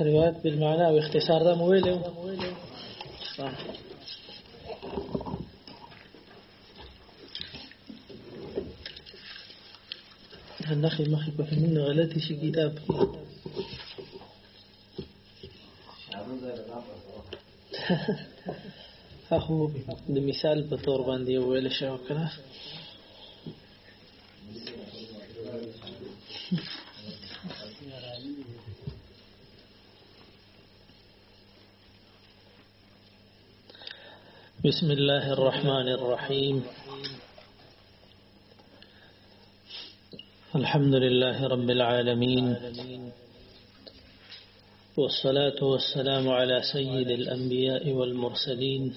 روایت بالمعنى او اختصار دا مو ویلو نخي مخي په فهمونه غلطي شي کتاب کې اخو د مثال په تور باندې ویل شو کنه بسم الله الرحمن الرحيم الحمد لله رب العالمين والصلاة والسلام على سيد الأنبياء والمرسلين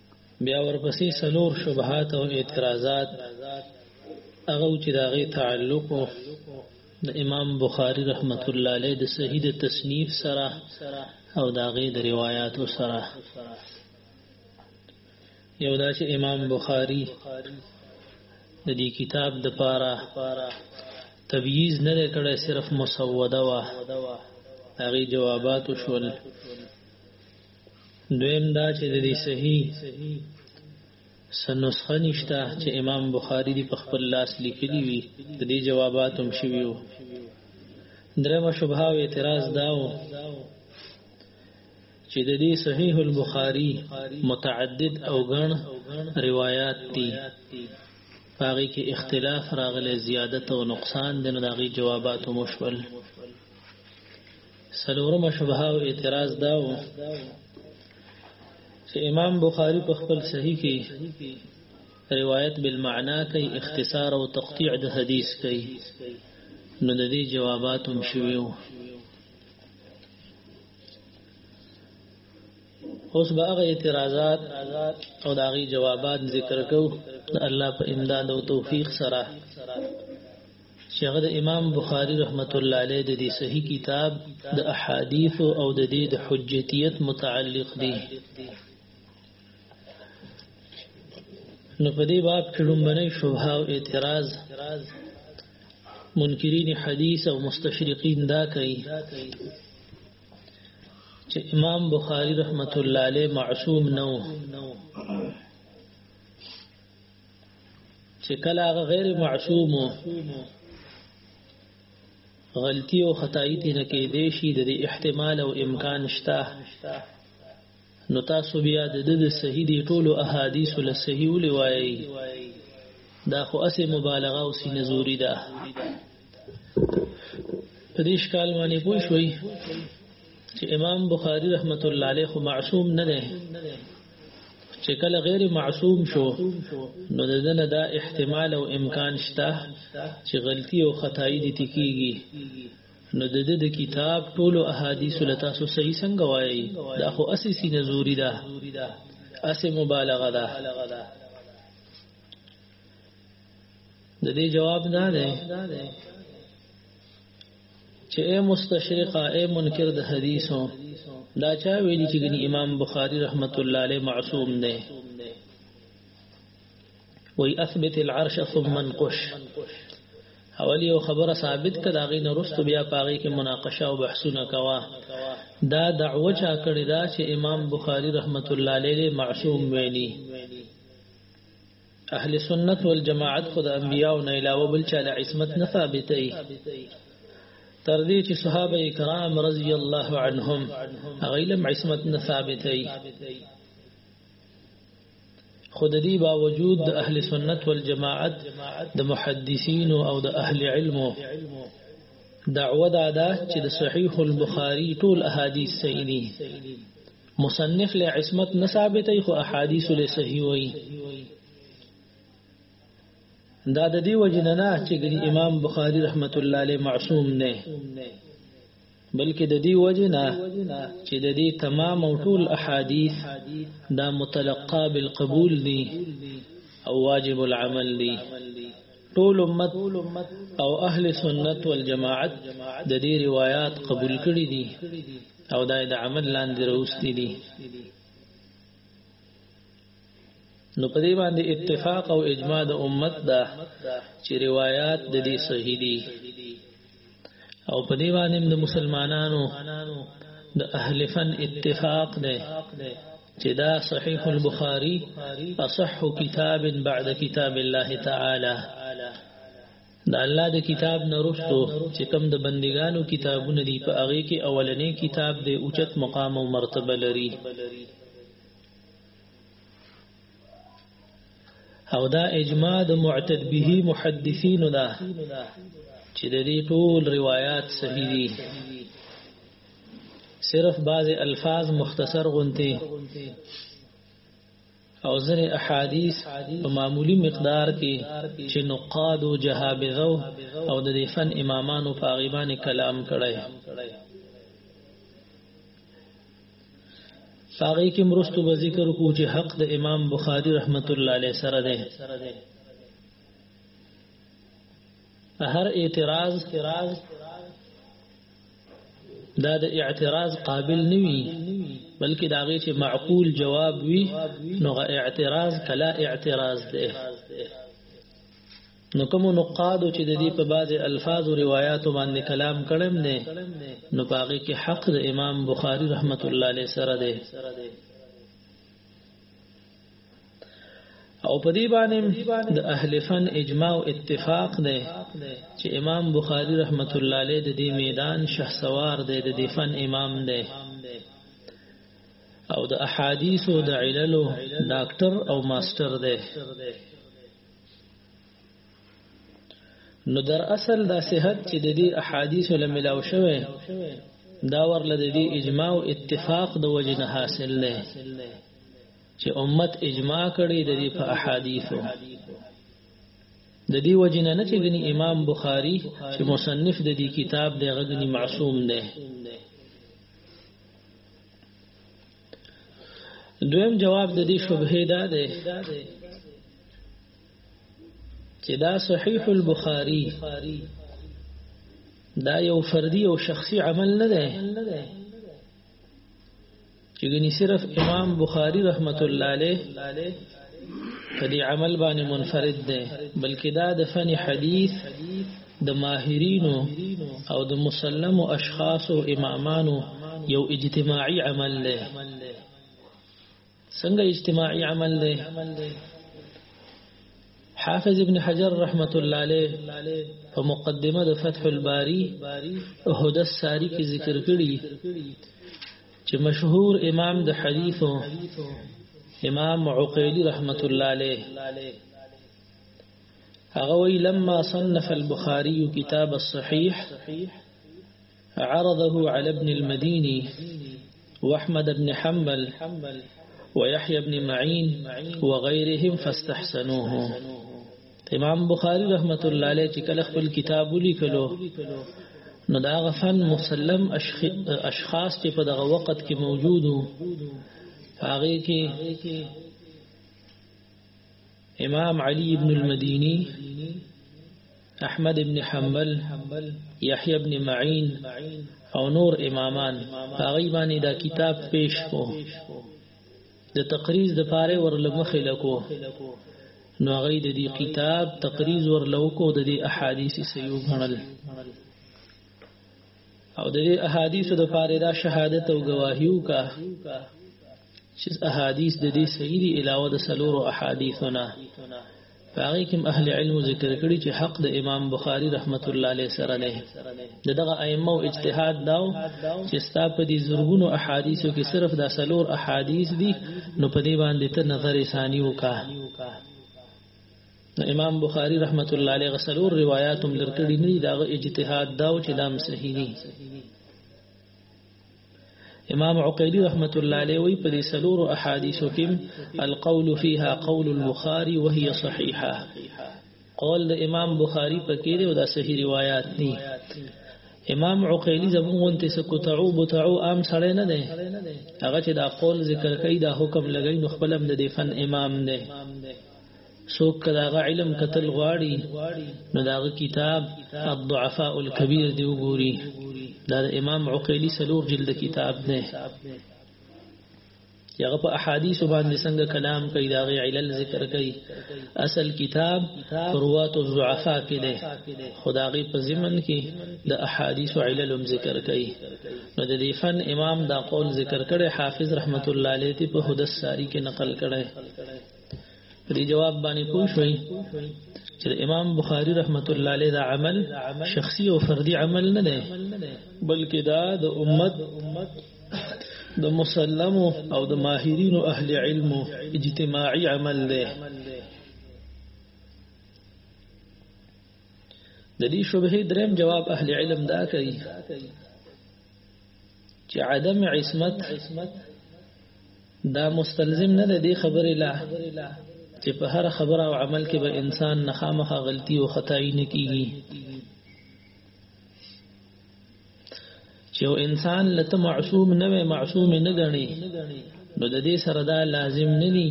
بیا ورپسې سلور شبهات او اعتراضات هغه چې داغه تعلق د امام بخاری رحمت الله علیه د صحیح د تصنیف سره او داغه د روایت سره یو دا چې امام بخاری د دې کتاب د پاره تبییز نه کړی صرف مسوده وا هغه جوابات شول دویم دا چې د دې صحیح سنسخه نشته چې امام بخاری دی په خپل لاس لیکلی وي د دې جوابات هم شوي وو درېمه شبهه او اعتراض دا و چې د دې صحیح البخاری متعدد او ګڼ روایت دي هغه کې اختلاف راغلی زیادت او نقصان د نغی جوابات مشمل سلورمه شبهه او اعتراض دا و چې امام بخاری په خپل صحیح کې روایت بالمعنا کوي اختصار او تقطيع د حدیث کوي نو د دې جوابات هم شوي وو اوس به هغه اعتراضات او داغي جوابات ذکر کوو الله په امداد او توفیق سره چې هغه د امام بخاری رحمت الله علیه د دې صحیح کتاب د احادیث او د دې د حجتیت متعلق دي نو په دې باب کې لومبنه شبهه او اعتراض منکرین حدیث او مستشرقین دا کوي چې امام بخاری رحمت الله علیه معصوم نه چې کله هغه غیر معصوم غلطي او خدای دې نه کې دې شي د احتمال او امکان شته نو تاسو بیا د د صحیح دی ټولو احادیث له صحیح ولوي دا خو اسه مبالغه او سینزوري ده په دې ښکال باندې پوه شوي چې امام بخاری رحمت الله علیه معصوم نه دی چې کله غیر معصوم شو نو د دنه دا احتمال او امکان شته چې غلطي او خدای دي تکیږي نو د دې د کتاب ټولو احادیث له تاسو صحیح څنګه وایي دا خو اساسي نزوري ده اسه مبالغه ده د دې جواب نه ده چې اے مستشرقه اے منکر د حدیثو دا چا ویلي چې ګني امام بخاری رحمت الله علیه معصوم دی وی اثبت العرش ثم انقش اولی او خبره ثابت کړه غي نه رستو بیا پاغي کې مناقشه او بحثونه کوا دا دعوه چا کړی دا چې امام بخاری رحمت الله علیه معصوم ویلي اهل سنت والجماعت خود انبیاء نه علاوه بل چا له عصمت نه ثابته ای تر دې چې صحابه کرام رضی الله عنهم غیلم عصمت نه ثابته ای خود دې باوجود د اهل سنت والجماعت د محدثین او د اهل علم دعوه دا ده چې د صحیح البخاری ټول احادیث صحیح دي مصنف له عصمت نه ثابتې خو احادیث له صحیح وي دا د دې وجننه چې امام بخاری رحمت الله علیه معصوم نه بلکې د دې وجنه چې د دې تمام او ټول احادیث دا متلقا بالقبول دي او واجب العمل دي ټول امت او اهل سنت والجماعت د دې روایت قبول کړي دي او دا د عمل لاندې راوستي دي نو په دې باندې اتفاق او اجماع د امت دا چې روایت د دې صحیح دي او په دې باندې د مسلمانانو د اهل فن اتفاق ده چې دا صحیح البخاری اصح کتاب بعد کتاب الله تعالی د الله د کتاب نه رسو چې کوم د بندګانو کتابونه دي په هغه کې اولنې کتاب د اوچت مقام او مرتبه لري او دا اجماع د معتد به محدثین دا چې د دې ټول روایت صحیح دي صرف بعض الفاظ مختصر غونته او ځنې احادیث په معمولی مقدار کې چې نقاد او جهابذه او د دې فن امامانو په هغې باندې کلام کړی هغې کې مرستو به ذکر کو چې حق د امام بخاری رحمت الله علیه سره دی هر اعتراض دا د اعتراض قابل نه وي بلکې دا غي چې معقول جواب وي نو اعتراض کلا اعتراض ده نو کوم نقاد چې د دې په بعض الفاظ او روایت باندې کلام کړم نه نو باغی کې حق د امام بخاری رحمت الله علیه سره ده او په دې باندې د اهل فن اجماع او اتفاق دی چې امام بخاری رحمت الله علیه د دې میدان شهسوار دی د دې فن امام دی او د احادیث او د عللو ډاکټر او ماستر دی نو در اصل دا صحت چې د دې احادیث له ملاو شوه دا ورله د دې اجماع او اتفاق د وجه نه حاصل نه چې امت اجماع کړي د دې په احادیثو د دې وجنه نه چې غني امام بخاری چې مصنف د دې کتاب دی غني معصوم دی دویم جواب د دې شبهه ده ده چې دا صحیح البخاری دا یو فردی او شخصي عمل نه ده چې ګني صرف امام بخاری رحمت الله علیه په دې عمل باندې منفرد دی بلکې دا د فن حدیث د ماهرینو او د مسلم اشخاص او امامانو یو اجتماعي عمل دی څنګه اجتماعي عمل دی حافظ ابن حجر رحمت الله علیه په مقدمه د فتح الباری او هدا الساری کې ذکر کړی چې مشهور امام د حدیثو امام عقیلی رحمت الله علیه هغه وی لما صنف البخاری کتاب الصحیح عرضه على ابن المديني واحمد بن حنبل ويحيى بن معين وغيرهم فاستحسنوه امام بخاری رحمت الله علیه چې کله خپل کتاب ولیکلو نو دا غفن مسلم اشخاص چې په دغه وخت کې موجودو هغه کې امام علی ابن المديني احمد ابن حنبل یحیی ابن معین او نور امامان هغه باندې دا کتاب پیش کو د تقریز د پاره ورلمخې لکو نو هغه د دې کتاب تقریز ورلوکو د دې احادیث سيو غنل او د دې احادیث د پاره دا شهادت او گواهیو کا چې احادیث د دې صحیح علاوه د سلورو احادیثونه هغه کوم اهل علم ذکر کړي چې حق د امام بخاری رحمت الله علیه سره نه ده دغه ائمه او اجتهاد داو چې ستا په دې زرګونو احادیثو کې صرف دا سلور احادیث دي نو په دې باندې ته نظر ثانی وکا امام بخاری رحمت الله علیه غسلور روایت هم درکړي نه دغه اجتهاد داو چې دا صحیح دي امام عقیدی رحمت الله علیه وی په دې سلور احادیثو کې القول فيها قول البخاري وهي صحيحه قول د امام بخاری پکې دی او دا صحیح روایت دي امام عقیلی زمونږ ته سکو تعو بتعو عام سړی نه دی هغه چې دا قول ذکر کوي دا حکم لګی نو خپل هم د فن امام دی څوک که داغه علم کتل غواړي نو داغه کتاب الضعفاء الكبير دی وګوري دا د امام عقيلي سلور جلد کتاب دی یغه په احادیث باندې څنګه کلام کوي دا غي علل ذکر کوي اصل کتاب روات الضعفاء کې ده خداغي په ضمن کې د احادیث علل ذکر کوي نو د دې فن امام دا قول ذکر کړي حافظ رحمت الله علیه په هدس ساری کې نقل کړي دې جواب باندې پوه شوي چې امام بخاری رحمت الله علیه دا عمل شخصي او فردي عمل نه دی بلکې دا د امت د مسلم او د ماهرین او اهل علم اجتماعي عمل دی د دې شبهه دریم جواب اهل علم دا کوي چې عدم عصمت دا مستلزم نه ده دې خبرې لا چې په هر خبره او عمل کې به انسان نه خامخا غلطي او خطايي نه کیږي چې انسان لته معصوم نه وي معصوم نه غني نو د دې سره دا لازم نه دي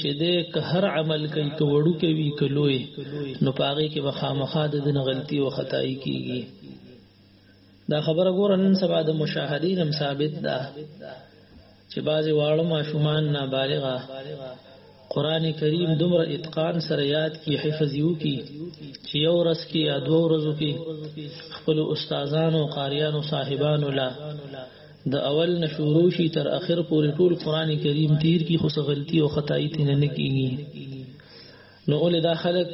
چې د هر عمل کوي ته وړو کوي کلوې نو پاغي کې به خامخا د غلطي او خطايي کیږي دا خبره ګور نن سبا د مشاهدین هم ثابت ده چې بعضی واړو ماشومان نابالغه قران کریم دومره اتقان سره یاد کی حفظ یو کی چې یو ورځ کې یا دوه ورځو کې خپل استادانو قاریانو صاحبانو لا د اول نشورو شي تر اخر پورې ټول قران کریم تیر کی خو غلطي او خدای تنه نه کیږي نو اول دا خلق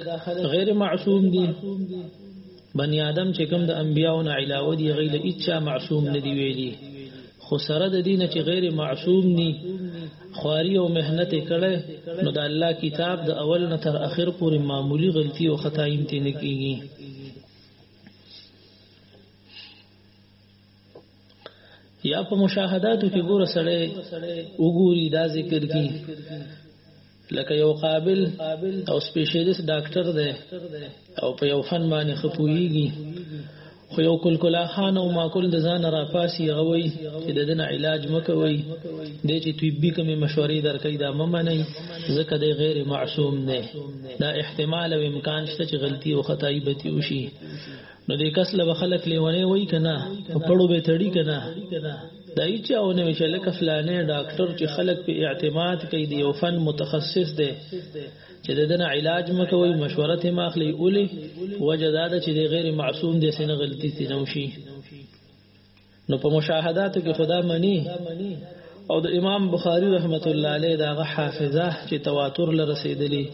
غیر معصوم دي بنی آدم چې کوم د انبیانو نه علاوه دي غیر اچا معصوم نه دی ویلي خو سره د دین چې غیر معصوم ني خواري او مهنت کړي نو د الله کتاب د اول نه تر اخر پورې معمولی غلطي او خطا یې نه کیږي یا په مشاهداتو کې ګوره سړی وګوري دا ذکر کی لکه یو قابل او سپیشلیست ډاکټر دی او په یو فن باندې خپويږي خو یو کلکلا خان او ماکول د ځان را پاسي غوي چې د دن علاج مکوي د چې طبي کومې مشورې درکې دا ممنې ځکه د غیر معصوم نه دا احتمال او امکان شته چې غلطي او خدای به تي وشي نو دې کس له خلک لیونی وای کنه په پړو به تړي کنه دا هیڅ او نه ویل چې لکه فلانه ډاکټر چې خلک په اعتماد کوي دی او فن متخصص دی چې د دنه علاج مکوي مشوره ته ماخلي اولي وجداد چې غیر معصوم دي سینه غلطي تنوشي نو په مشاهداتو کې خدا منی او د امام بخاری رحمت الله علیه داغه حافظه چې تواتر له رسیدلی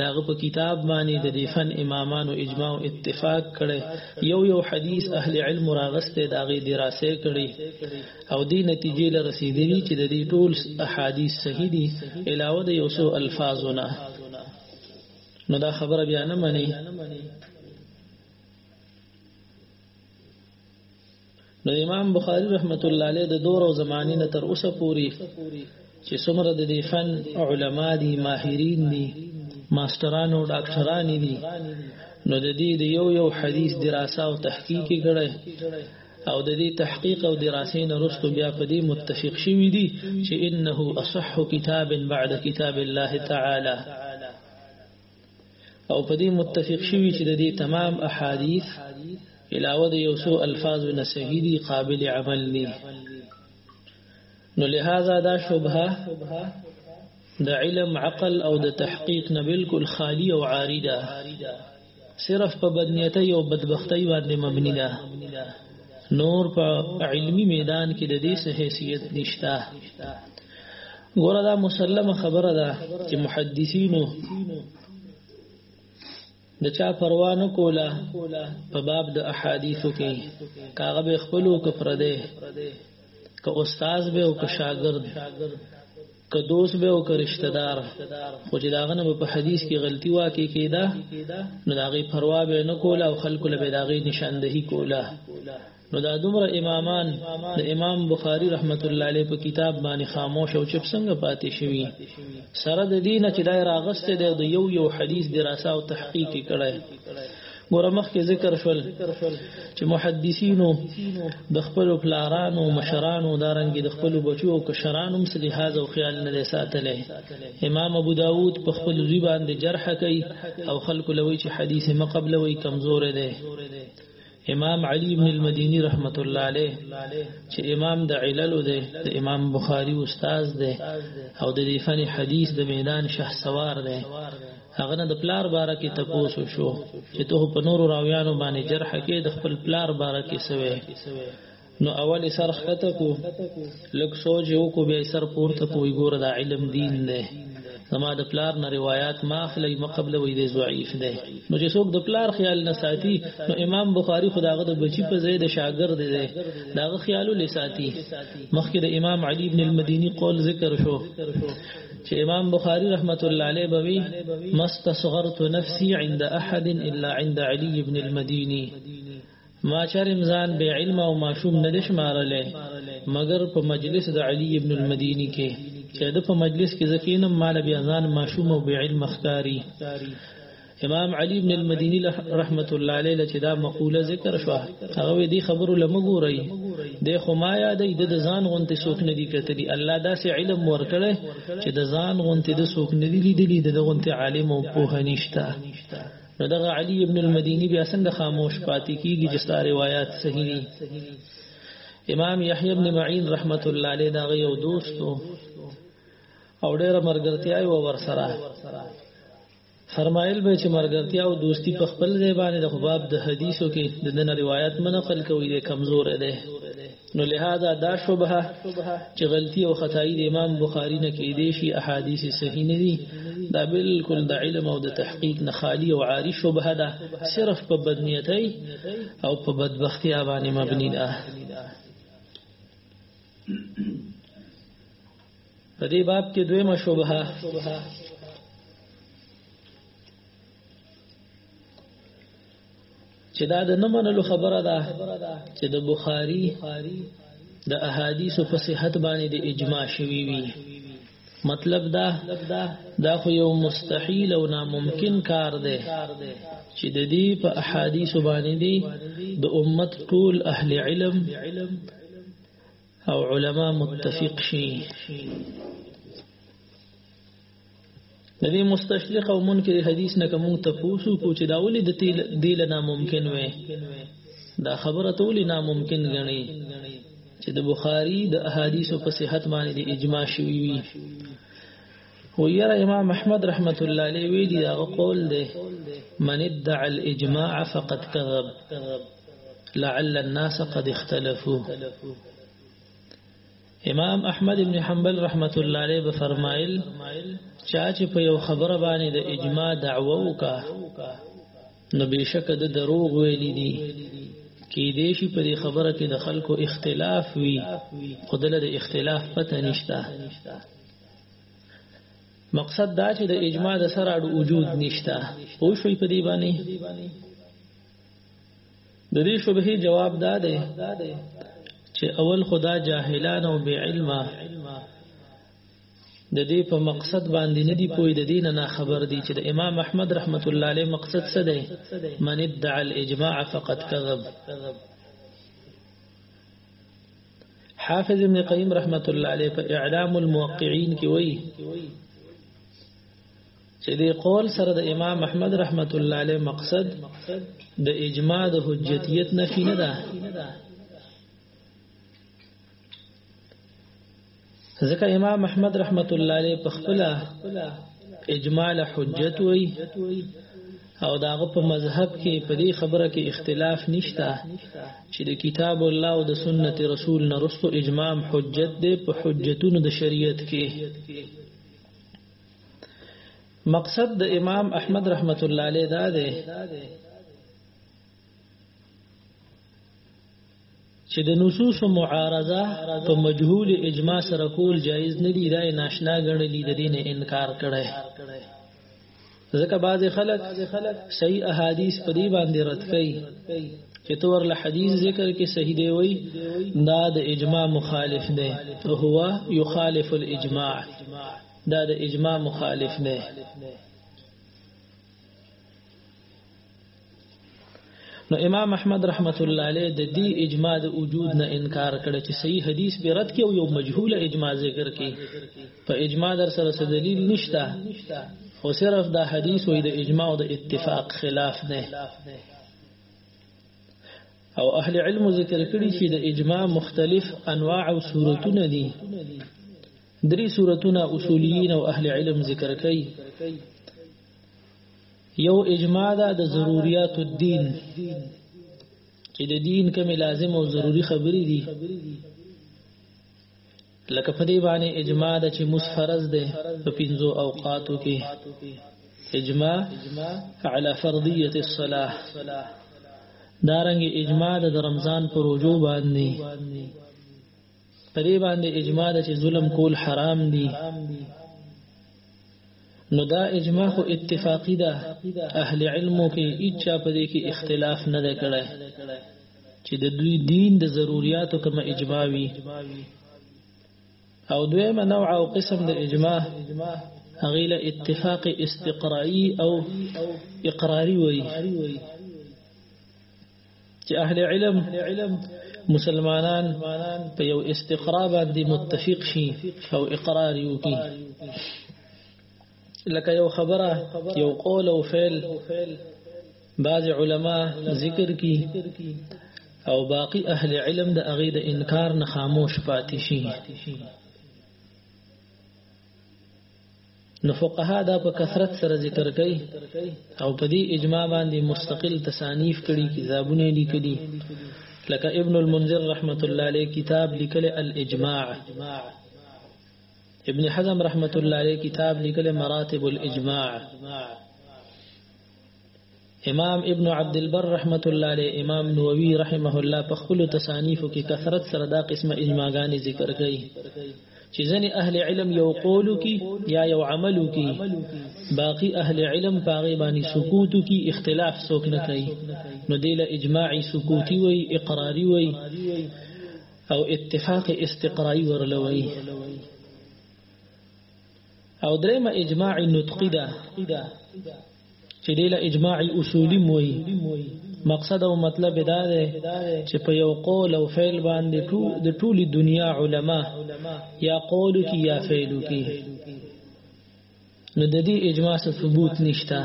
داغه په کتاب باندې د دیفن امامانو اجماع او اتفاق کړي یو یو حدیث اهل علم راغسته داغه دراسه کړي او دی نتیجې له رسیدلی چې د دې ټول احادیث صحیح دي علاوه د یو څو الفاظونه نو دا خبره بیا نه مني نو امام بخاری رحمت الله علیه د دور او زمانی نه تر اوسه پوری چې څومره د دې فن علما دي ماهرین دي ماستران او ډاکټران دي نو د دې د یو یو حدیث دراسه او تحقیق کړي او د دې تحقیق او دراسې نه رسو بیا په دې متفق شوی دي چې انه اصح کتاب بعد کتاب الله تعالی او په دې متفق شوی چې د دې تمام احادیث علاوه د یو څو الفاظ نه صحیح دي قابل عمل دي نو لهدا دا شبهه د علم عقل او د تحقیق نه بالکل خالی او عاری ده صرف په بدنیتۍ او بدبختۍ باندې مبني ده نور په علمی میدان کې د دې څه حیثیت نشته ګوره دا مسلمه خبره ده چې محدثینو د چا پروا نه کوله په باب د احادیثو کې کاغه به خپلو ک پردې ک استاد به او ک شاګرد ک دوست به او ک رشتہ دار خو چې داغه نه په حدیث کې غلطي واکې کېده نو داغه پروا به نه کوله او خلکو له داغه نشاندهي کوله نو دا دومره امامان د امام بخاری رحمت الله علیه په کتاب باندې خاموش او چپ څنګه پاتې شوی سره د دینه چې دای راغسته دی د یو یو حدیث دراسه او تحقیق کړي ګوره مخکې ذکر شول چې محدثینو د خپل پلارانو مشرانو دارنګي د خپل بچو او کشرانو هم سلی هاذ او خیال نه ساتلې امام ابو داود په خپل ځی باندې جرح کوي او خلکو لوي چې حدیث مقبل وي کمزور دی امام علی ابن المديني رحمت الله عليه چې امام د علل دی د امام بخاری استاد دی او د فن حدیث د میدان شاه سوار دی هغه نه د پلار باره کې تپوسو شو چې ته په نورو راویانو باندې جرح کې د خپل پلار باره کې سوې نو اول سر خطه کو لک سوج یو کو بیا سر پورته کو ګور دا علم دین نه زما د پلار نه روایت ما اخلي مقبل وې د ضعیف ده نو چې څوک د پلار خیال نه ساتي نو امام بخاری خداغه د بچی په ځای د شاګرد ده داغه خیالو لساتی مخکې د امام علی ابن المديني قول ذکر شو چې امام بخاری رحمت الله علیه بوي مستصغرت نفسي عند احد الا عند علي ابن المديني ما چرم ځان بے علم او معشوم نه دې شمارلې مګر په مجلس د علي ابن المديني کې چې د په مجلس کې زکینم مال بیا ځان معشوم او بے علم ښکاری امام علي ابن المديني رحمت الله عليه چې دا مقوله ذکر شو هغه دې خبرو لمګوري د خو ما یادې د ځان غونته سوک نه دی کتلی الله داسې علم ورکړي چې د ځان غونته د سوک نه دی لیدلی د غونته عالم او په هنيشته نو دغه علی ابن المدینی بیا څنګه خاموش پاتې کیږي چې ستاره روایت صحیح دي امام یحیی ابن معین رحمت الله علیه دا یو دوست او ډېر مرګرتیا او ورسره فرمایل به چې مرګرتیا او دوستی په خپل ځای باندې د خباب د حدیثو کې د دنه روایت منقل کوي د کمزور دی نو لهدا دا شبهه چې غلطي او خدای د امام بخاری نه کې دي شي احادیث صحیح نه دي دا بالکل د علم او د تحقیق نه خالی او عاری شبهه ده صرف په بدنیتۍ او په بدبختی باندې مبني ده په دې باب کې دویمه شبهه چې دا د نه منلو خبره ده چې د بخاری د احادیث په صحت باندې د اجماع شوی وي مطلب دا دا خو یو مستحیل او ناممکن کار دی چې د دې په احادیث باندې دی د امت ټول اهل علم او علما متفق شي د دې مستشرق او منکر حدیث نه کوم ته پوسو کو چې دا ولې د تیل دیل نه ممکن وې دا خبره ته ولې نه ممکن غني چې د بخاری د احادیثو په صحت باندې د اجماع شوی وي و یرا امام احمد رحمت الله علیه وی دی هغه قول دی من ادعى الاجماع فقد كذب لعل الناس قد اختلفوا امام احمد ابن حنبل رحمت الله علیه به فرمایل چا چې په یو خبره باندې د اجماع دعوه وکا نو بشک د دروغ ویل دي کې دې شي په دې خبره کې د خلکو اختلاف وي خدله د اختلاف پته نشته مقصد دا چې د اجماع د سره وجود نشته او شوي په دې باندې د دې شبهه جواب دا دی چې اول خدا جاهلان او بی علم د دې په مقصد باندې نه دی پوی د دین نه خبر دی چې د امام احمد رحمت الله علیه مقصد څه دی من ادعى الاجماع فقد كذب حافظ ابن قیم رحمت الله علیه په اعلام الموقعین کې وایي چې دې قول سره د امام احمد رحمت الله علیه مقصد د اجماع د حجتیت نفی نه ده ځکه امام احمد رحمت الله علیه په خپل اجماع له حجت وای او داغه په مذهب کې په دې خبره کې اختلاف نشته چې د کتاب الله او د سنت رسول نه رسو اجماع حجت دی په حجتونو د شریعت کې مقصد د امام احمد رحمت الله علیه دا دی چې د نصوص معارضه په مجهول اجماع سره کول جایز نه دی دا ناشنا غړلې د دین انکار کړي ځکه بعض خلک صحیح احادیث په دې باندې رد کوي چې تور له حدیث ذکر کې صحیح دی وای دا د اجماع مخالف دی هو یخالف الاجماع دا د اجماع مخالف دی نو امام احمد رحمت الله علیه د دې اجماع د وجود نه انکار کړي چې صحیح حدیث به رد کړي او یو مجهول اجماع ذکر کړي په اجماع در سره څه دلیل نشته خو صرف دا حدیث وي د اجماع او د اتفاق خلاف نه او اهل علم ذکر کړي چې د اجماع مختلف انواع او صورتونه دي درې صورتونه اصوليين او اهل علم ذکر کوي یو اجماع ده د ضرورت الدين چې د دین کوم لازم او ضروری خبرې دي لکه په دې باندې اجماع ده چې مسفرز ده په پنځو اوقاتو کې اجماع على فرضيه الصلاه دارنګ اجماع د رمضان پر وجوب باندې په دې باندې اجماع ده چې ظلم کول حرام دي نو دا اجماع خو اتفاقی ده اهل علمو کې اچا په دې کې اختلاف نه ده کړی چې د دوی دین د ضرورتو کوم اجماع وي او دویمه نوع او قسم د اجماع هغه له اتفاق استقرایی او اقراری وایي چې اهل علم مسلمانان په یو استقرا باندې متفق شي او اقرار یو کی لکه یو خبره یو قول او فعل بعض علما ذکر کی او باقی اهل علم د اغه د انکار نه خاموش پاتې شي نو فقها دا په کثرت سره ذکر کوي او په دې اجماع باندې مستقل تصانیف کړي کتابونه لیکلي لکه ابن المنذر رحمت الله علیه کتاب لیکل الاجماع ابن حزم رحمت الله علیه کتاب لیکل مراتب الاجماع امام ابن عبد البر رحمت الله علیه امام نووي رحمه الله په خپل تصانیف کې کثرت سره دا قسمه اجماعګانی ذکر کړي چې ځنې اهل علم یو قول کی یا یو عمل کی باقی اهل علم پاغي باندې سکوت کی اختلاف څوک نه کوي نو دیل اجماعي سکوتی وي اقراری وي او اتفاق استقرایی ورلوي او دریم اجماع نطقی ده چې دې له اجماع اصولی موي مقصد او مطلب دا ده چې په یو قول او فعل باندې ټول د ټولي دنیا علما یا قول کی یا فعل کی نو د دې اجماع ثبوت نشته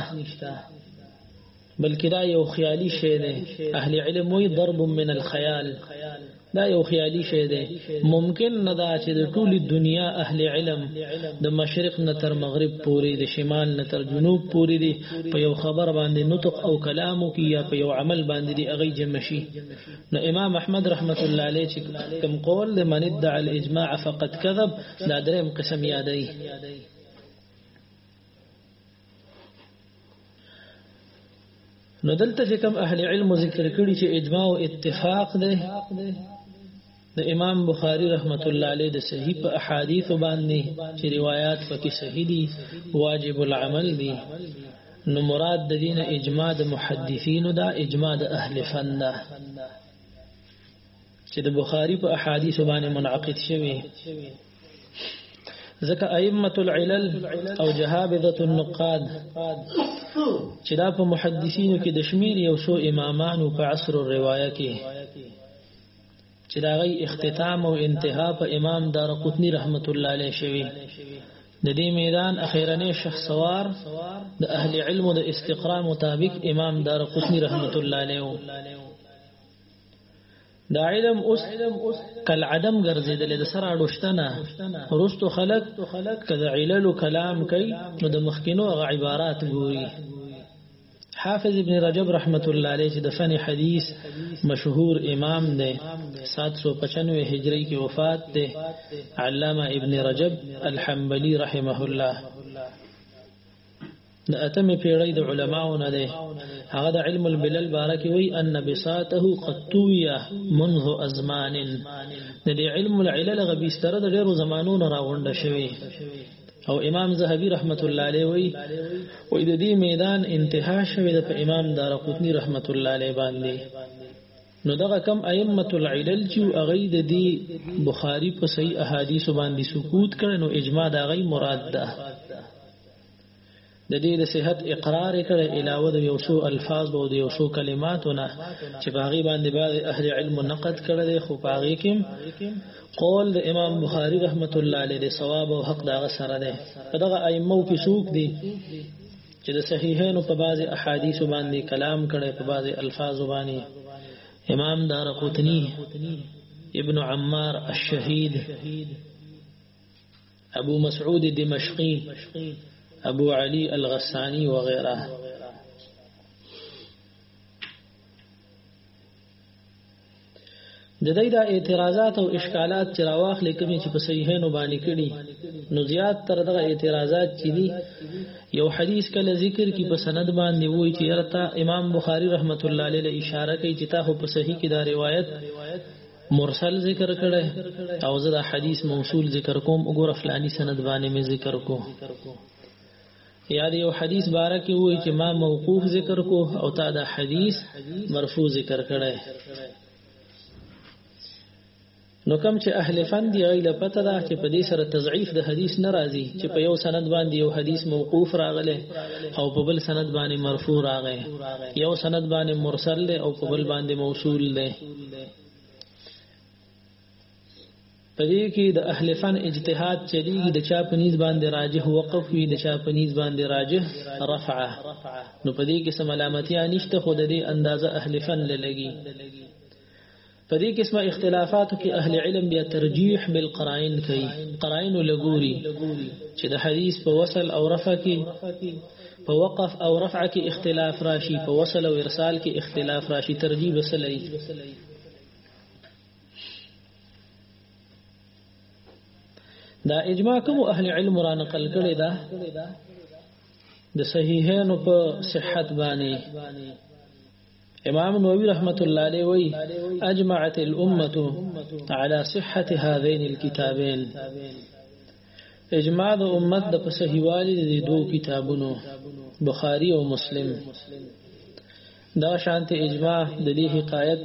بلکې دا یو خیالي شی دی اهل علم وی ضرب من الخیال دا یو خیالي شی دی ممکن نه دا چې د ټولي دنیا اهل علم د مشرق نه تر مغرب پورې د شمال نه تر جنوب پورې دی په یو خبر باندې نطق او کلام کې یا په یو عمل باندې دی اغي جمع شي نو امام احمد رحمت الله علیه چې کوم قول د من ادعى الاجماع فقط كذب دا دریم قسم یادای نو دلته چې کوم اهل علم ذکر کړي چې اجماع او اتفاق ده د امام بخاری رحمت الله علیه د صحیح په احادیث باندې چې روایت پکې صحیح دي واجب العمل دي نو مراد د دین اجماع د محدثین دا اجماع د اهل فن ده چې د بخاری په احادیث باندې منعقد شوی ځکه ائمه العلل او جهابذه النقاد چې دا په محدثینو کې د شمیر یو څو امامانو په عصر الروايه کې چې دا غي اختتام او انتها په امام دارقطنی رحمت الله علیه شوی د دې میدان اخیرنې شخص سوار د اهل علم د استقرا مطابق امام دارقطنی رحمت الله علیه دا علم اوس کل عدم ګرځیدل د سره اډوشتنه رستو خلق کذا علل کلام کوي نو د مخکینو غ عبارات ګوري حافظ ابن رجب رحمت الله علیه چې د فن حدیث مشهور امام دی 795 هجری کې وفات دی علامه ابن رجب الحنبلی رحمه الله د اتمې پیړۍ د علماو نه دی هغه د علم البلل باره کې وی ان بساته قد تویه منذ ازمان د دې علم العلل غبي ستره د ډیرو زمانو نه راغونډه شوی او امام زهبي رحمت الله علیه وی وې د دې میدان انتها شوه د امام دارقطنی رحمت الله علیه باندې نو دغه کم ائمه العلل چې اغه د دې بخاری په صحیح احادیث باندې سکوت کړي نو اجماع دا غي مراد ده د دې د صحت اقرار کړي علاوه د یو څو الفاظ او د یو څو کلماتو نه چې باغی باندې بعض اهل علم نقد کړي خو باغی کې قول د امام بخاری رحمت الله علیه د ثواب او حق دا سره ده دغه ائمه کې څوک دي چې د صحیحینو په بعض احادیث باندې کلام کړي په بعض الفاظ باندې امام دارقطنی ابن عمار الشهید ابو مسعود دمشقی ابو علی الغسانی وغیره د دې د اعتراضات او اشکالات چې راوخلې کومې چې په صحیحینو باندې کړي نو زیات تر دغه اعتراضات چې دي یو حدیث کله ذکر کی په سند باندې وایي چې رتا امام بخاری رحمت الله علیه اشاره کوي چې تا په صحیح کې دا روایت مرسل ذکر کړه او زه د حدیث موصول ذکر کوم وګوره فلانی سند باندې مې ذکر کو یا د یو حدیث باره کې وایي چې ما موقوف ذکر کو او تا د حدیث مرفوع ذکر کړه نو کم چې اهل فن دی غیله پته ده چې په دې سره تضعیف د حدیث ناراضي چې په یو سند باندې یو حدیث موقوف راغله او په بل سند باندې مرفوع راغی یو سند باندې مرسل له او په بل باندې موصول له پدې کې د اهل فن اجتهاد چلیږي د چا په نيز باندې راجح وقف وي د چا په نيز باندې راجح رفعه نو پدې کې سم علامتي انشته خود دې اندازه اهل فن لګي په دې قسمه اختلافاتو کې اهل علم بیا ترجیح بل قرائن کوي قرائن لګوري چې د حدیث په وصل او رفع کې په وقف او رفع کې اختلاف راشي په وصل او ارسال کې اختلاف راشي ترجیح وسلې دا اجماع کوم اهل علم را نقل کړي دا د صحیحین په صحت باندې امام نووي رحمت الله علیه وی اجمعت الامه على صحه هذين الكتابين اجماع د امت د صحیحوالي د دوه کتابونو بخاری او مسلم دا شانت اجماع د دې حکایت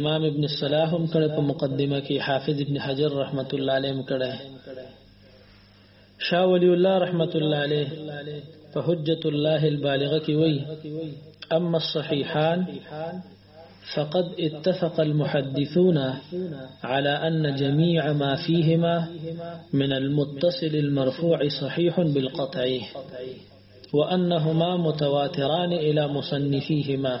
امام ابن صلاح هم کړه په مقدمه کې حافظ ابن حجر رحمت الله علیه هم کړه شاه ولی الله رحمت الله علیه په حجت الله البالغه کې وی اما الصحيحان فقد اتفق المحدثون على أن جميع ما فيهما من المتصل المرفوع صحيح بالقطعي وأنهما متواتران إلى مصنفيهما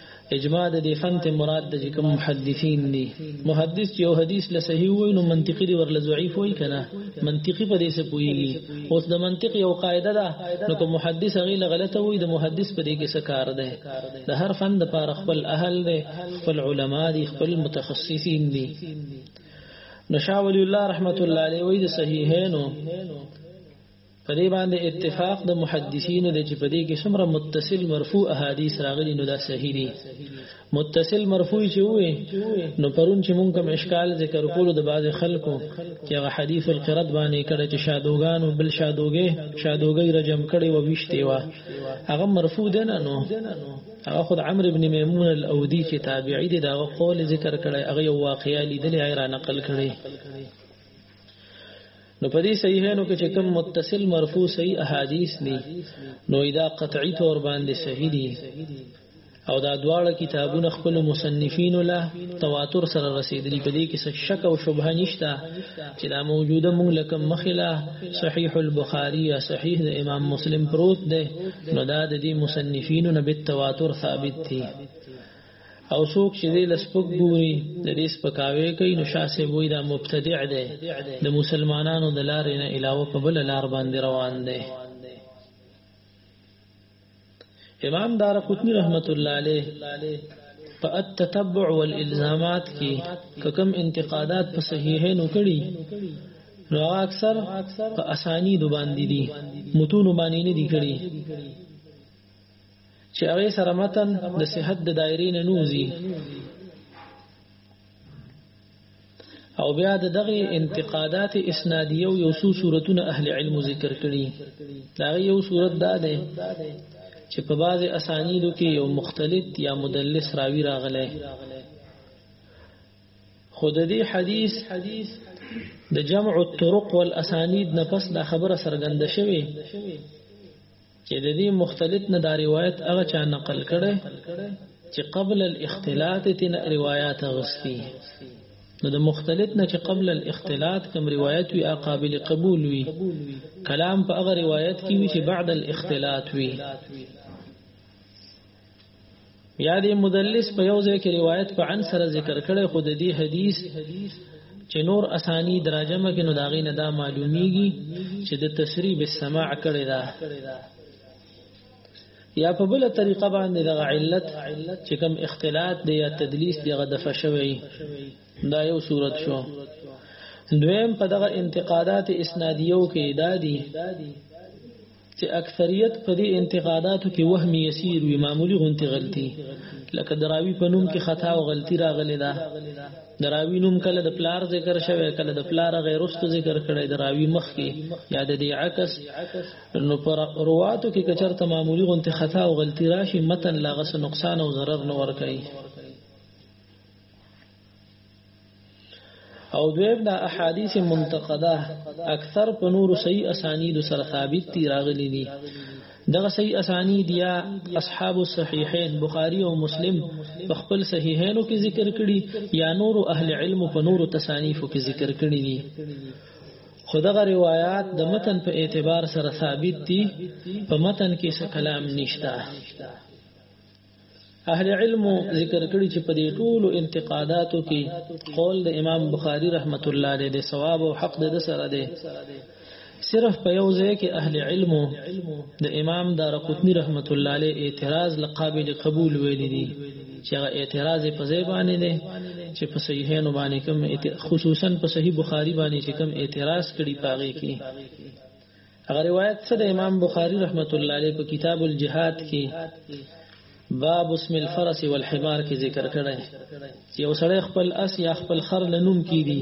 اجماع د دې فن ته مراد د کوم محدثین دي محدث یو حدیث له صحیح وای نو منطقي دی ورله ضعیف وای کنه منطقي په دې څه پويږي اوس د منطق یو قاعده ده نو کوم محدث غیله غلطه وای د محدث په دې کې څه کار ده د هر فن د پاره خپل اهل ده خپل علما دي خپل متخصصین دي نشاولی الله رحمت الله علیه وای د صحیحینو په دې باندې اتفاق د محدثینو دی چې په دې کې څومره متصل مرفوع احادیث راغلي نو دا صحیح دي متصل مرفوع چې وې نو پرون چې مونږ کوم اشکال ذکر کولو د بعض خلکو چې هغه حدیث القرد باندې کړه چې شادوغان او بل شادوګه شادوګي رجم کړي و وشته وا هغه مرفوع دی نه نو هغه خود عمرو ابن میمون الاودی چې تابعی دی دا قول ذکر کړي هغه واقعیا لیدل یې را نقل کړي نو په دې صحیحانو کې چې کوم متصل مرفوع صحیح احادیث دي نو دا قطعی تور باندې صحیح دي او دا دواړه کتابونه خپل مصنفین له تواتر سره رسیدلی په دې کې څه شک او شبهه نشته چې دا موجوده مونږ لکه مخله صحیح البخاری یا صحیح د امام مسلم پروت ده نو دا د دې مصنفین نه بالتواتر ثابت دي او څوک چې دې لسپک ګوري د دې سپکاوي کوي نو شاسه وي دا مبتدع دی د مسلمانانو د لارې نه علاوه په بل لار باندې روان دی امام دار قطنی رحمت الله علیه په التتبع والالزامات کې کوم انتقادات په صحیحه نو کړي نو اکثر په اسانی دو باندې دي متون باندې نه دي کړي چې هغه سره متن د صحت د دایرې نه نوزي او بیا د دغه انتقادات اسنادیه او یو څو صورتونه اهل علم ذکر کړي دا یو صورت دا ده چې په بعض اسانیدو کې یو مختلط یا مدلس راوی راغلی خود دې حدیث حدیث د جمع الطرق والاسانید نه پس دا خبره سرګند شوه چې د دې مختلط نه دا روایت هغه چا نقل کړي چې قبل الاختلاط تن روایت غستی نو د مختلط نه چې قبل الاختلاط کوم روایت وی قابل قبول وی کلام په هغه روایت کې وی چې بعد الاختلاط وی یا دې مدلس په یو ځای کې روایت په عن سره ذکر کړي خو د دې حدیث چې نور اسانی دراجمه کې نو داغې نه دا معلومیږي چې د تسری به سماع کړي دا یا په بل طریقه باندې د علت چې کوم اختلاط دی یا تدلیس دی غد فشوي دا یو صورت شو دویم په دغه انتقادات اسنادیو کې دادی چې اکثریت په دې انتقاداتو کې وهمي یسیر وي معمولی غونتی غلطي لکه دراوی په نوم کې خطا او غلطي راغلي ده دراوی نوم کله د پلار ذکر شوی کله د پلار غیرستو ذکر کړي دراوی مخ کې یا د دې عکس نو پر رواتو کې کچرته معمولی غونتی خطا او غلطي راشي متن لا غس نقصان او ضرر نه ور کوي او دویم دا احادیث منتقده اکثر په نور صحیح اسانید سره ثابت دي راغلي دي دغه صحیح اسانید یا اصحاب الصحیحین بخاری او مسلم په خپل صحیحینو کې ذکر کړي یا نور اهل علم په نور تصانیفو کې ذکر کړي دي خدغه روایت د متن په اعتبار سره ثابت دي په متن کې څه کلام نشته اهل علم ذکر کړي چې په دې ټولو انتقاداتو کې قول د امام بخاری رحمت الله علیه د ثواب او حق د سره دی صرف په یو ځای کې اهل علم د امام دارقطنی رحمت الله علیه اعتراض لقابل قبول ویل دي چې هغه اعتراض په ځای باندې دی چې په صحیحین باندې کوم خصوصا په صحیح بخاری باندې چې کوم اعتراض کړي پاږي کې هغه روایت څه د امام بخاری رحمت الله علیه په کتاب الجهاد کې باب اسم الفرس والحمار کې ذکر کړی چې یو سړی خپل اس یا خپل خر لنوم کی دي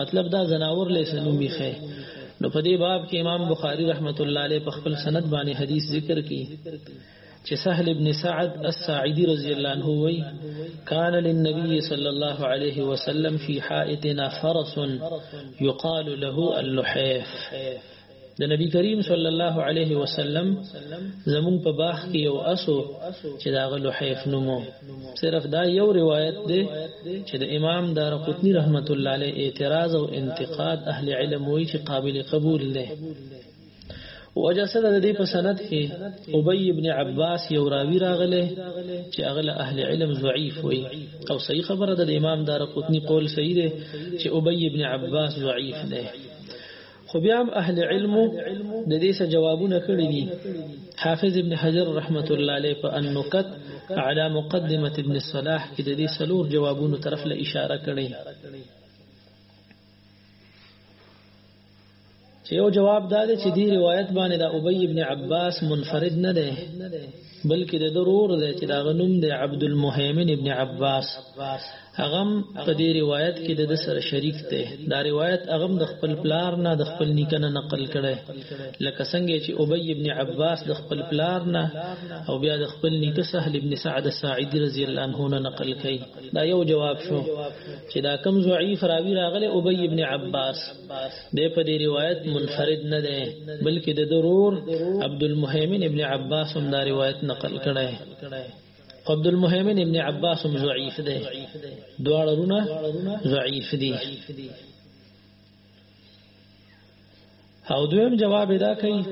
مطلب دا زناور له سنومي خې نو په دې باب کې امام بخاری رحمت الله علیه په خپل سند باندې حدیث ذکر کړي چې سهل ابن سعد الساعدي رضی الله عنه وی كان للنبي صلى الله عليه وسلم في حائطنا فرس يقال له اللحيف د نبی کریم صلی الله علیه وسلم زمون په باغ کې یو اسو چې دا غلو حیف نومو صرف دا یو روایت دی چې د امام دار قطنی رحمت الله علیه اعتراض او انتقاد اهل علم وی چې قابل قبول دی وجه سره د دې په سند کې ابي ابن عباس یو راوی راغله چې اغله اهل علم ضعیف وي او صحیح خبره ده د امام دارقطنی قول صحیح ده چې ابي ابن عباس ضعیف ده خو بیا هم اهل علم د دې څه جوابونه کړی دي حافظ ابن حجر رحمت الله علیه په النکت على مقدمه ابن صلاح کې د دې سلور جوابونو طرف له اشاره کړې چې یو جواب دا دی چې دی روایت باندې د ابی ابن عباس منفرد نه دی بلکې د ضرور دی چې دا غنوم دی عبد المهیمن ابن عباس اغم په دې روایت کې د سره شریک دی دا روایت اغم د خپل پلار نه د خپل نیکنه نقل کړي لکه څنګه چې ابی ابن عباس د خپل پلار نه او بیا د خپل نیکه سهل ابن سعد الساعدی رضی الله عنه نقل کړي دا یو جواب شو چې دا کم ضعیف راوی راغله ابی ابن عباس د په دې روایت منفرد نه ده بلکې د ضرور عبد المهیمن ابن عباس هم دا روایت نقل کړي عبد المهیمن ابن عباس هم ضعیف ده دواړه رونه ضعیف دي او دویم جواب دا کوي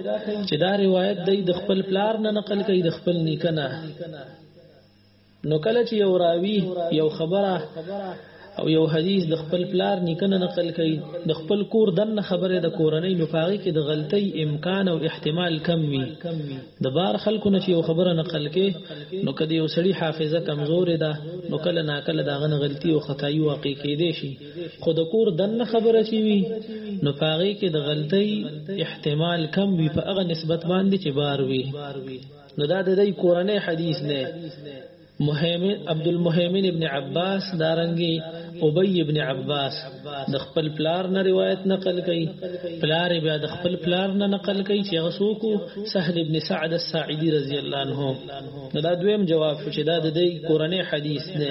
چې دا روایت د خپل پلار نه نقل کوي د خپل نیکنه نو کله چې یو راوی یو خبره او یو حدیث د خپل پلار نیکنه نقل کړي د خپل کور دنه خبره د کورنۍ نو پاغي کې د غلطي امکان او احتمال کم وي د بار خلکو نه یو خبره نقل کړي نو کدی یو سړی حافظه کمزور ده نو کله نا کله دا غن غلطي او خدای واقع کېدې شي خو د کور دنه خبره چی وي نو پاغي کې د غلطي احتمال کم وي په هغه نسبت باندې چې بار وي نو دا د دې کورنۍ حدیث نه مهمن عبد المهمن ابن عباس دارنګي ابي ابن عباس د خپل پلار نه روایت نقل کړي پلار بیا د خپل پلار نه نقل کړي چې غسوکو سهل ابن سعد الساعدي رضی الله عنه دا دویم جواب چې دا د دې کورنۍ حدیث نه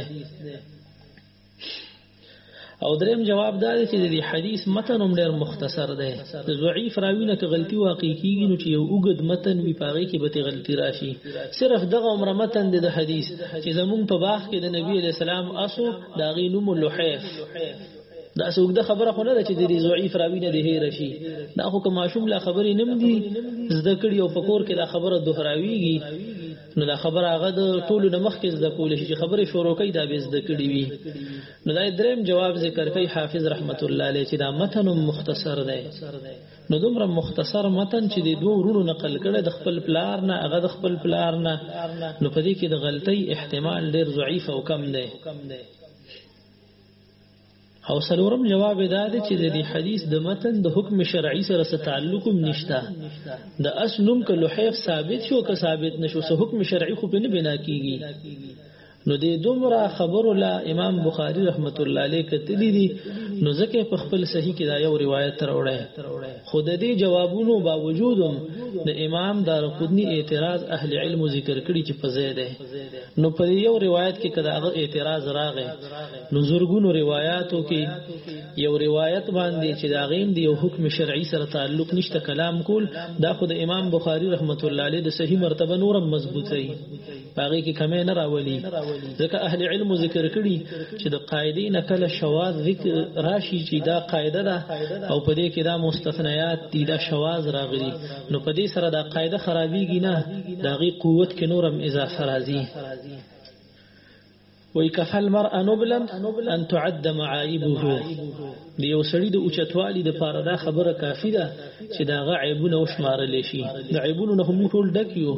او دریم جواب دا دی چې د حدیث متن هم ډیر مختصر دی د ضعیف راوی نه غلطي واقع کیږي نو چې یو اوږد متن وی پاره کې به غلطي راشي صرف دغه عمر متن دی د حدیث چې زمون په باغ کې د نبی علی السلام اسو دا غي نوم لحیف دا څوک د خبره خو نه ده چې د ضعیف راوی نه دی هیر شي دا خو که ماشوم لا خبرې نم دي زده کړي او فکر کې دا خبره دوهراویږي نو دا خبره هغه د ټولو نه مخکې زده کول شي چې خبره شروع کوي دا به زده کړي وي نو دا دریم جواب ذکر کوي حافظ رحمت الله علیه چې دا متن مختصر دی نو دومره مختصر متن چې د دوه ورونو نقل کړي د خپل پلار نه هغه د خپل پلار نه نو په دې کې د غلطۍ احتمال ډیر ضعیف او کم دی او سلورم جواب دا دی چې د دې حدیث د متن د حکم شرعي سره څه تعلق هم نشته د اسلم ک لحیف ثابت شو که ثابت نشو څه حکم شرعي خو په نه بنا کیږي نو دې دومره خبر لا امام بخاری رحمت الله علیه کتلی دي نو ځکه په خپل صحیح کې دا یو روایت تروړی خود دې جوابونو باوجود د امام دارقطنی اعتراض اهل علم ذکر کړي چې په زیاده نو په یو روایت کې کدا اعتراض راغی نو زرګونو روایتو کې یو روایت باندې چې دا غیم دی یو حکم شرعي سره تعلق نشته کلام کول دا خود امام بخاری رحمت الله علیه د صحیح مرتبه نورم مضبوطی باغی کې کمې نه راولي ځکه اهل علم ذکر کړي چې د قاعده نه کله شواذ ذکر راشي چې دا قاعده ده او په دې کې دا مستثنیات دي دا شواذ راغلي نو په دې سره دا قاعده خرابيږي نه دا غي قوت کې نورم اضافه راځي وای که هل مر انوبلا ان تعد معایبه دی یو سړی د اوچتوالي د پاره دا خبره کافی ده چې دا غ عیبونه او شمارل شي د عیبونو نه هم ټول ډک یو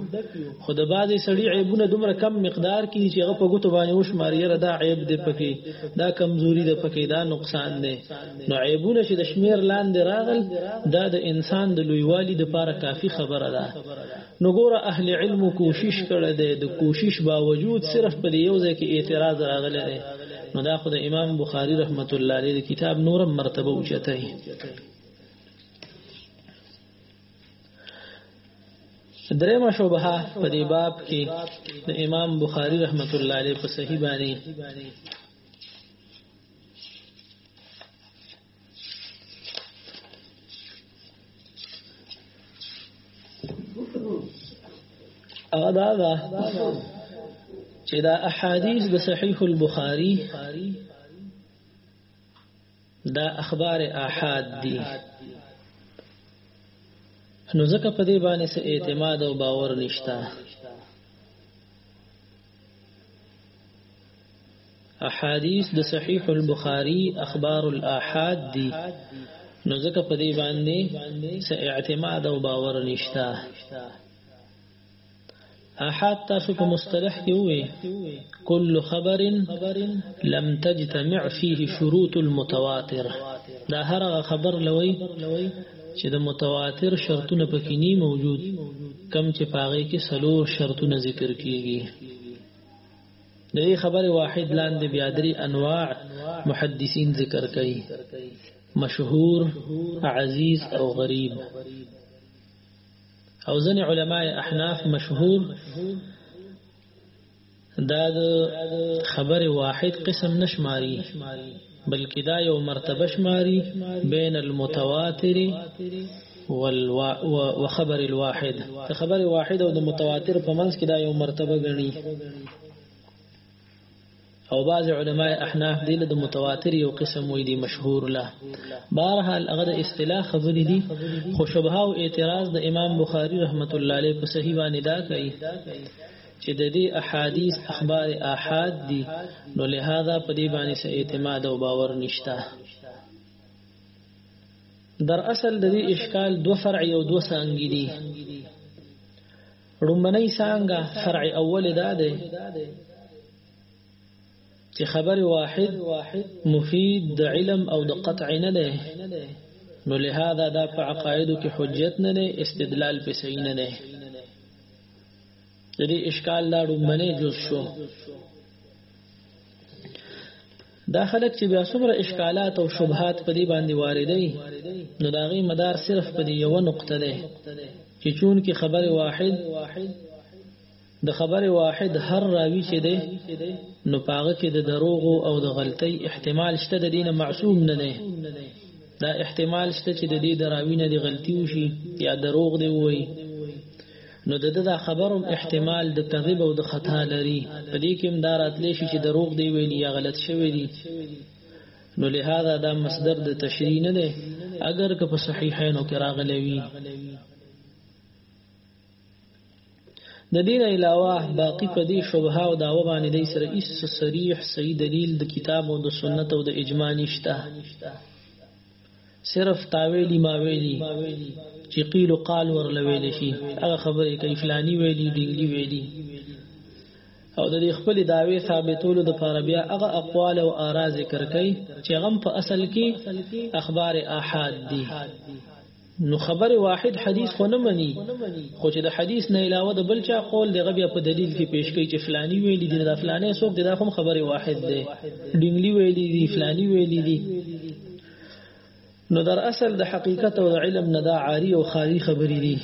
خو د بعضې سړی عیبونه دومره کم مقدار کې چې هغه په ګوتو باندې وشماري یره دا عیب دی پکې دا کمزوري دی پکې دا نقصان دی نو عیبونه چې د شمیر لاندې راغل دا د انسان د لویوالي د پاره کافی خبره ده نو ګوره اهل علم کوشش کړی دی د کوشش باوجود صرف په یو ځای کې اعتراض راغلی دی نو دا خو د امام بخاری رحمت الله علیه د کتاب نورم مرتبه اوچته درېمه شوبه په دې باب کې د امام بخاری رحمت الله علیه په صحیح باندې هغه دا ده چې دا احادیث د صحیح البخاری دا اخبار احاد دي نو ځکه په دې باندې څه اعتماد او باور نشته احادیث د صحیح البخاری اخبار الاحاد دی نو ځکه په دې باندې څه اعتماد او باور نشته احاد تاسو په مصطلح کې وې کل خبر لم تجتمع فيه شروط المتواتر دا هر خبر لوي چې د متواتر شرطونه پکې نه موجود کم چې پاغې کې سلور شرطونه ذکر کیږي د دې خبره واحد لاندې بیا درې انواع محدثین ذکر کوي مشهور عزیز او غریب او ځنې علماء احناف مشهور دا د خبر واحد قسم نشماري بلکې دا یو مرتبه شماري بین المتواتر والوا وخبر الواحد ته خبر واحد او د متواتر په منځ کې دا یو مرتبه غني او بعض علماء احناف دي له متواتر یو قسم وي دي مشهور له بهرحال هغه د اصطلاح خبرې دي خو شبهه او اعتراض د امام بخاری رحمت الله علیه په صحیح باندې دا کوي چې د دې احادیث اخبار احاد دي نو لهدا په دې باندې سه اعتماد او باور نشته در اصل د دې اشکال دو فرع او دو څنګه دي رومنۍ څنګه فرع اول دا ده چې خبر واحد مفید د علم او د قطع نه ده نو لهدا دا په عقایدو کې حجت نه نه استدلال په صحیح نه نه د دې اشکال دا ډومبنه جز شو دا خلک چې بیا څومره اشکالات او شبهات په دې باندې واردوي نو دا غي مدار صرف په دې یو نقطه ده چې چون کې خبر واحد د خبر واحد هر راوي چې ده نو پاغه کې د دروغ او د غلطي احتمال شته د دینه معصوم نه ده دا احتمال شته چې د دې دراوی نه د غلطي وشي یا دروغ دی وایي نو د دا خبروم احتمال د کذب او د خطا لري په دې کې هم دا راتلی شي چې دروغ دی ویلي یا غلط شوی دی نو لهدا دا مصدر د تشریح نه دی اگر که په صحیحینو کې راغلی وي د دین علاوه باقی په دې شبهه او داوه باندې د سره ایس صریح صحیح دلیل د کتاب او د سنت او د اجماع نشته صرف تاویلی ما ویلی چې قیل او قال ورل ویل شي هغه خبره کوي فلانی ویلی ډینګلی ویلی او د خپل داوی ثابتولو د لپاره بیا هغه اقوال او آرا ذکر کوي چې غم په اصل کې اخبار احاد دي نو خبر واحد حدیث خو نه مني خو چې د حدیث نه علاوه د بل چا قول دغه بیا په دلیل کې پیش کوي چې فلانی ویلی دی دا فلانی څوک دی دا هم خبر واحد دی ډینګلی ویلی دی فلانی ویلی دی نو در اصل د حقیقت او علم نه دا عاری او خالی خبرې دي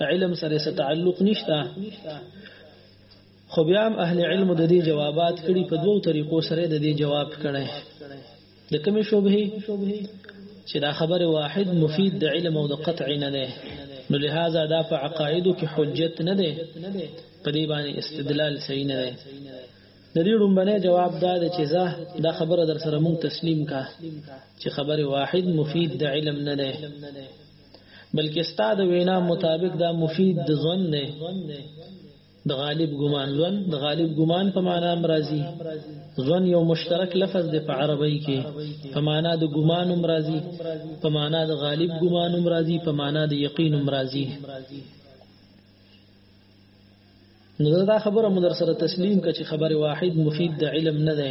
علم سره څه تعلق نشته خو بیا هم اهل علم د دې جوابات کړي په دوو طریقو سره د دې جواب کړي د کومې شوبهي چې دا خبره واحد مفید د علم او د قطع نه ده نو لهدا دا په عقایدو کې حجت نه ده په دې باندې استدلال صحیح نه ده د دې رومبنه جواب دا ده چې زه دا خبره در سره مونږ تسلیم کا چې خبره واحد مفید د علم نه ده بلکې ستاد وینا مطابق دا مفید د ځوند نه د غالب ګمان ځون د غالب ګمان په معنا مرضی ځون یو مشترک لفظ دی په عربی کې په معنا د ګمان مرضی په معنا د غالب ګمان مرضی په معنا د یقین مرضی نو دا خبره مدرسره تسلیم کړي خبره واحد مفید د علم نه ده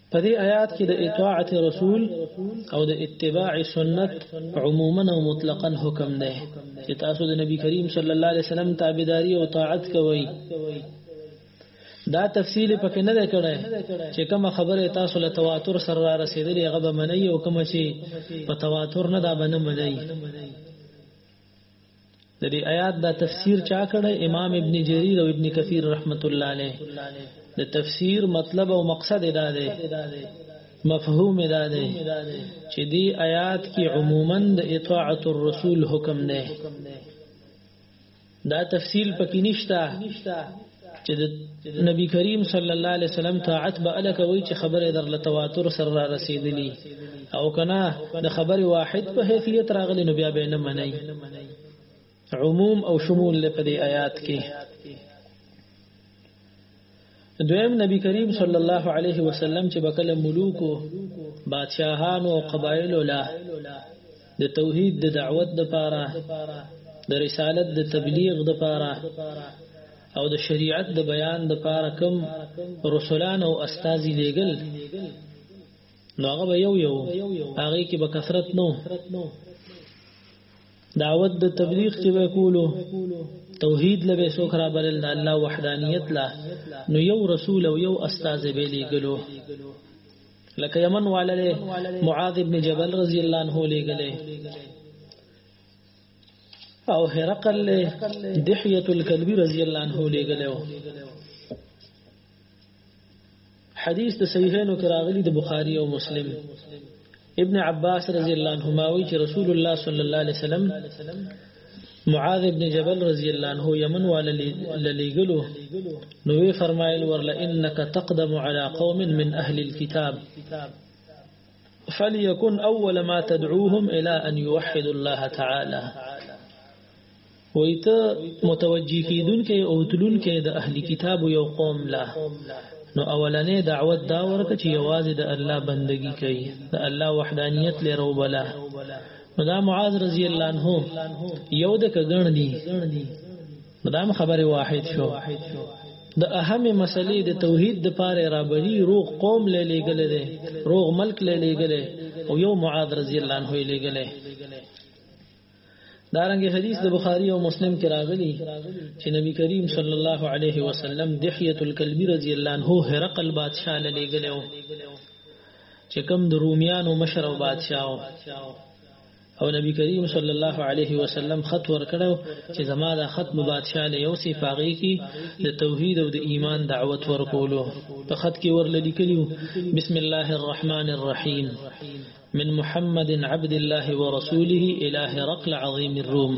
په دې آیات کې د اطاعت رسول او د اتباع سنت عموما او مطلقا حکم دی چې تاسو د نبی کریم صلی الله علیه وسلم تابعداري او طاعت کوئ دا تفصیل پکې نه کړی چې کوم خبره تاسو له تواتر سره را رسیدلې هغه به منئ او کوم چې په تواتر نه دا بنه منئ د دې آیات دا تفسیر چا کړی امام ابن جریر او ابن کثیر رحمت الله علیه د تفسیر مطلب او مقصد دا دی مفهوم دا دی چې دی آیات کې عموما د اطاعت الرسول حکم نه دا تفصیل پکې نشته چې د نبی کریم صلی الله علیه وسلم طاعت به الک وای چې خبره در لتواتر سره را رسیدلی او کنا د خبر واحد په حیثیت راغلی نو بیا به نه منای عموم او شمول له پدې آیات کې دویم نبی کریم صلی الله علیه وسلم چې بکله ملوکو بادشاهانو او قبایلو لا د توحید د دعوت د پاره د رسالت د تبلیغ د پاره او د شریعت د بیان د پاره کوم رسولان او استاذي لېګل نو هغه یو یو هغه کې به کثرت نو دعوت د تبلیغ چې وکولو توحید لبه سوکرا بلل د الله وحدانیت لا نو یو رسول او یو استاد به لېګلو لکه یمن والله معاذ ابن جبل رضی الله عنه لګلې او هرقل له دحیه الکلبی رضی الله عنه لګلې حدیث د صحیحینو کې راغلی د بخاری او مسلم ابن عباس رضی الله عنهما وی چې رسول الله صلی الله علیه وسلم معاذ ابن جبل رضی الله عنه یمن وللیګلو نو وی فرمایل ورل انك تقدم على قوم من اهل الكتاب فليكن اول ما تدعوهم الى ان يوحدوا الله تعالى ویته متوجی کیدون کې او تلون کې د اهلی کتاب یو قوم لا نو اولنې دعوت دا ورکه چې یوازې د الله بندگی کوي د الله وحدانیت لرو بلا نو دا معاذ رضی الله عنه یو د کګن دی نو دا خبره واحد شو د اهم مسلې د توحید د پاره رابلی روغ قوم لې لګل دي روغ ملک لې لګل او یو معاذ رضی الله عنه لګل دارنګ حدیث د بخاری او مسلم کې راغلی چې نبی کریم صلی الله علیه وسلم دحیه الکلبی رضی الله عنه هرقل بادشاہ لګلو چې کوم د رومیانو مشر او بادشاه او نبی کریم صلی الله علیه وسلم خط ورکړو چې زما د خط مو بادشاہ له یو سی پاغي کی د توحید او د ایمان دعوت ورکولو په خط کې ورل لیکلیو بسم الله الرحمن الرحیم من محمد عبد الله ورسوله اله رقل عظیم الروم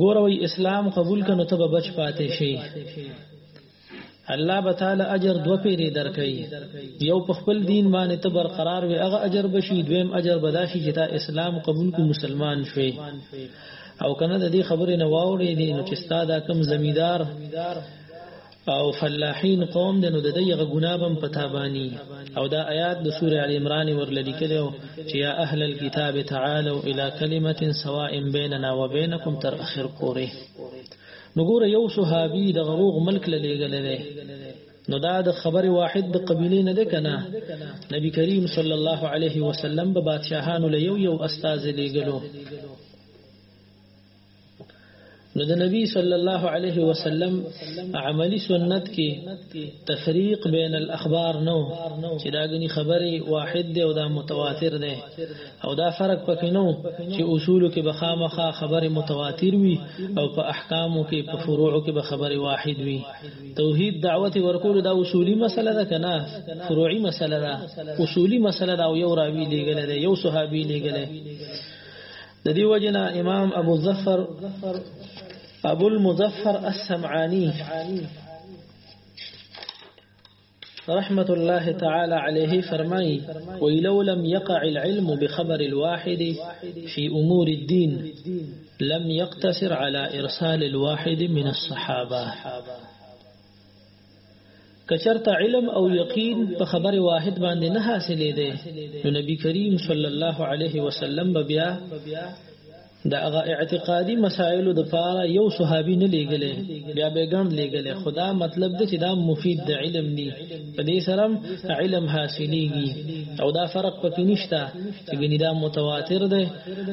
ګوره وی اسلام قبول کنو ته بچ پاتې شي الله به تعالی اجر دو پیری درکړي یو په خپل دین باندې ته برقرار وي هغه اجر بشي دویم اجر بداشي چې تا اسلام قبول کو مسلمان شوي او کنه د دې خبرې نه واورې دي نو چې ستاده کم زمیدار او فلاحین قوم د نو د دغه ګنابم پتا بانی او دا آیات د سوره ال عمران ورلدی کړو چې یا اهل الكتاب تعالوا الى كلمه سواء بيننا وبينكم تر اخر پورې نو ګوره یو صحابي د غوغ ملک لګل دی نو دا د خبر واحد د قبيله نه ده کنه نبی کریم صلی الله علیه وسلم به بادشاهانو له یو یو استاد لګلو نو د نبی صلی الله علیه وسلم عملی سنت کې تفریق بین الاخبار نو چې دا غني خبره واحد دی او دا متواتر دی او دا فرق پکې نو چې اصول کې بخامخه خبره متواتر وي او په احکامو کې په فروع کې به خبره واحد وي توحید دعوت ورکول دا اصولی مسله ده کنه فروعي مسله ده اصولی مسله دا یو راوی لګل دی یو صحابي لګل دی د دې وجنه امام ابو ظفر أبو المظفر السمعاني رحمة الله تعالى عليه فرمي ولو لم يقع العلم بخبر الواحد في أمور الدين لم يقتصر على إرسال الواحد من الصحابة که چرته علم او یقین په خبر واحد باندې نه حاصلې دی نو نبی کریم صلی الله علیه وسلم بیا د هغه اعتقادي مسائل د پاره یو صحابي نه لېګلې بیا به ګڼ لېګلې خدا مطلب د چې دا مفید د علم دی په دې سره علم حاصلېږي او دا فرق پکې نشته چې ګنې دا متواتر دی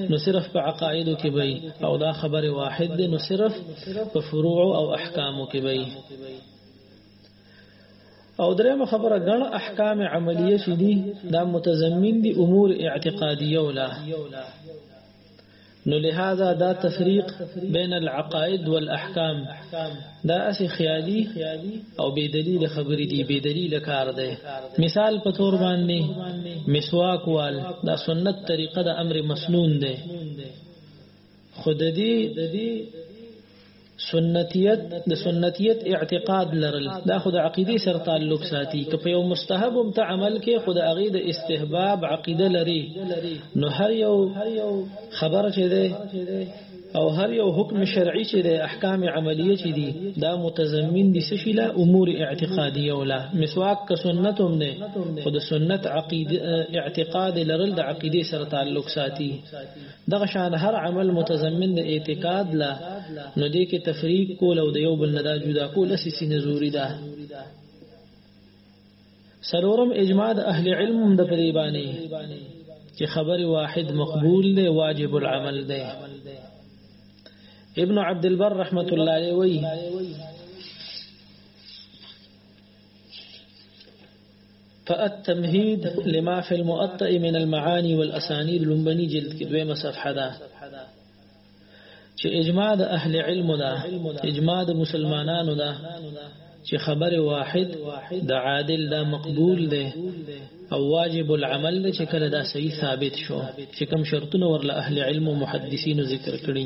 نو صرف په عقایدو کې وي او دا خبره واحد دی نو صرف په فروع او احکامو کې وي او درېم خبره غن احکام عملیه شې دي دا متضمن دي امور اعتقادیه ولا نو لهذا دا تفریق بین العقائد والاحکام دا اسی خیالی او بی دلیل خبرې دي بی دلیل کار دی مثال په تور باندې مسواک وال دا سنت طریقه د امر مسنون دی خود دې سنتیت د سنتیت اعتقاد لرل دا خود عقیده سره تعلق ساتي که په یو مستحب هم ته عمل کې خود هغه د استحباب عقیده لري نو هر یو خبر چې ده او هر یو حکم شرعي چې د احکام عملیه چې دي دا متضمن دي سشي له امور اعتقاديه ولا مسواک که سنت هم نه خود سنت عقیده اعتقاد لرل د عقیده سره تعلق ساتي دغه شان هر عمل متضمن د اعتقاد لا نو دې کې تفریق کول او د یو بل نه دا جدا کول اساسي نزوري ده سلورم اجماع د اهل علم د پریبانی چې خبر واحد مقبول دی واجب العمل دی ابن عبد البر رحمت الله علیه وی په التمهید لما فی المؤطئ من المعانی والاسانید لومبني جلد کې دویمه صفحه ده چې اجماع د اهل علم ده اجماع د مسلمانانو ده چې خبر واحد د عادل دا مقبول ده او واجب العمل ده چې کله دا صحیح ثابت شو چې کوم شرطونه ورله اهل علم او محدثینو ذکر کړي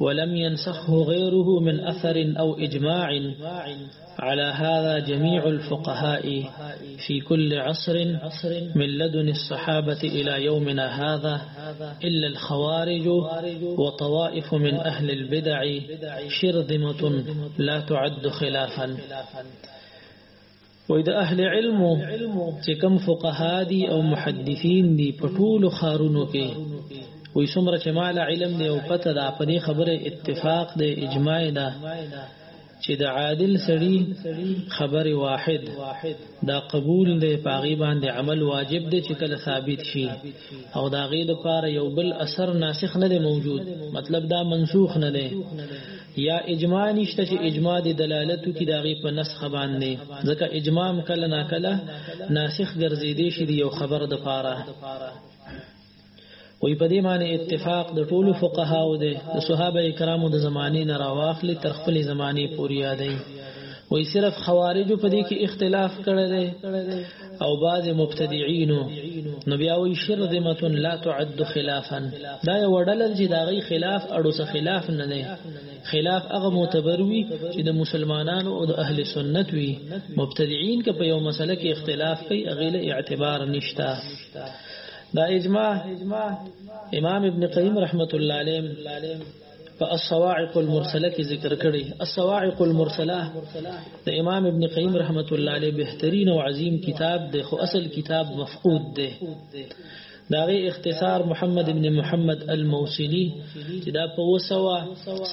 ولم ينسخه غيره من أثر أو إجماع على هذا جميع الفقهاء في كل عصر من لدن الصحابة إلى يومنا هذا إلا الخوارج وطوائف من أهل البدع شرذمة لا تعد خلافا وای د اهل علم چې کم فقها دي او محدثین دي په ټول خارونو کې وای څومره چې مال علم دی او پته ده په دې خبره اتفاق دی اجماع ده چې د عادل سړي خبر واحد دا قبول دی په غیبان دی عمل واجب دی چې کله ثابت شي او دا غي د پاره یو بل اثر ناسخ نه دی موجود مطلب دا منسوخ نه دی یا اجماع نشته چې اجماع د دلالت کی داغه په نسخ باندې ځکه اجماع کله نا کله ناسخ ګرځي دی شي یو خبر د پاره وی په دې معنی اتفاق د ټولو فقهاو دی د صحابه کرامو د زمانې نه راواخلي تر خپل زمانې پورې یادې وی صرف خوارجو په دې کې اختلاف کړی دی او بعض مبتدعين نو بیا وی شرذمه لا تعد خلافا دا یو ډلل چې دا غي خلاف اړو څه خلاف نه نه خلاف هغه معتبر وي چې د مسلمانانو او د اهل سنت وي مبتدعين که په یو مسله کې اختلاف کوي اغیله اعتبار نشتا دا اجماع امام ابن قیم رحمت الله علیه په الصواعق المرسله کې ذکر کړي الصواعق المرسله د امام ابن قیم رحمت الله علیه بهترین او عظیم کتاب دی خو اصل کتاب مفقود دی داغه اختصار محمد ابن محمد الموصلی چې دا په وسوا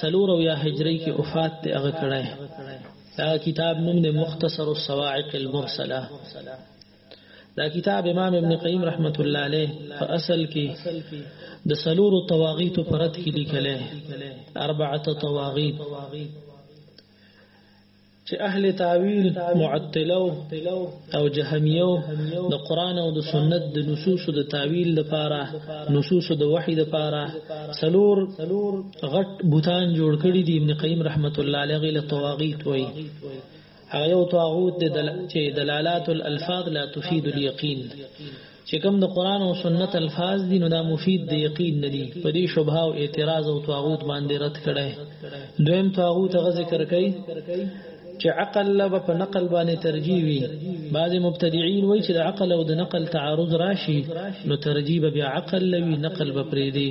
سلور او یا هجری کې وفات ته هغه کړه دا کتاب نوم د مختصر الصواعق المرسله دا کتاب امام ابن قیم رحمت الله علیه په اصل کې د سلورو طواغیت پرد کې لیکل اربعه طواغیت چې اهل تعویل معطلو او جهمیو د قران او د سنت د نصوص د تعویل لپاره نصوص د وحی لپاره سلور غټ بوتان جوړ کړی دی ابن قیم رحمت الله علیه غیله طواغیت وای هغه یو طاغوت دی دل... چې دلالات الالفاظ لا تفید اليقین چې کوم د قران او سنت الفاظ دي نو دا مفید دی یقین نه دي په دې شوبه او اعتراض او طاغوت باندې رد کړي دویم طاغوت غ ذکر کوي چې عقل له په نقل باندې ترجیح وي بعض مبتدعين وایي چې د عقل او د نقل تعارض راشي نو ترجیح به عقل لوي نقل به پرې دی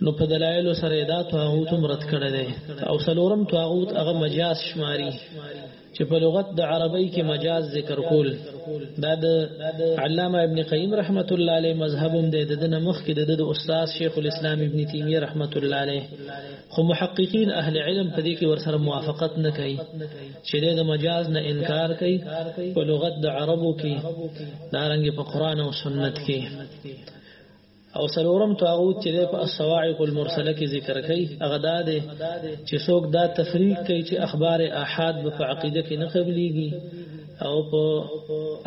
نو په دلایل سره دا طاغوت هم رد کړی دی او سلورم طاغوت هغه مجاز شماري چې په لغت د عربی کې مجاز ذکر کول دا د علامه ابن قیم رحمت الله علیه مذهب هم دی د دنه مخ کې د د استاد شیخ الاسلام ابن تیمیه رحمت الله علیه خو محققین اهل علم په دې کې ورسره موافقت نه کوي چې د مجاز نه انکار کوي په لغت د عربو کې دارنګ په قران او سنت کې او سلورم طاغوت چې په الصواعق المرسله کې ذکر کړي هغه دا دی چې څوک دا تفریق کوي چې اخبار احاد په عقیده کې نه قبليږي او په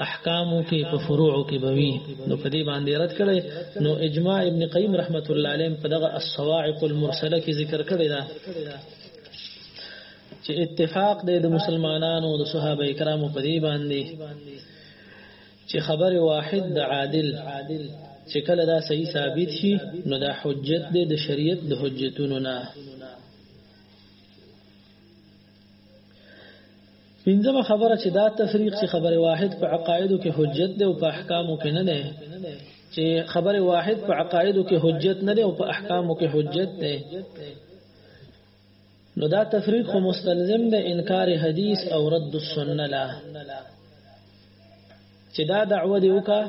احکامو کې په فروعو کې بوي نو په دې باندې رد کړي نو اجماع ابن قیم رحمت الله علیه په دغه الصواعق المرسله کې ذکر کړي دا چې اتفاق دی د مسلمانانو د صحابه کرامو په دې باندې چې خبر واحد د عادل چې کله دا صحیح ثابت شي نو دا حجت دی د شریعت د حجتونو نه پنځمه خبره چې دا تفریق چې خبر واحد په عقایدو کې حجت دی او په احکامو کې نه دی چې خبر واحد په عقایدو کې حجت نه دی او په احکامو کې حجت دی نو دا تفریق خو مستلزم د انکار حدیث او رد السنه لا چې دا دعوه دی وکا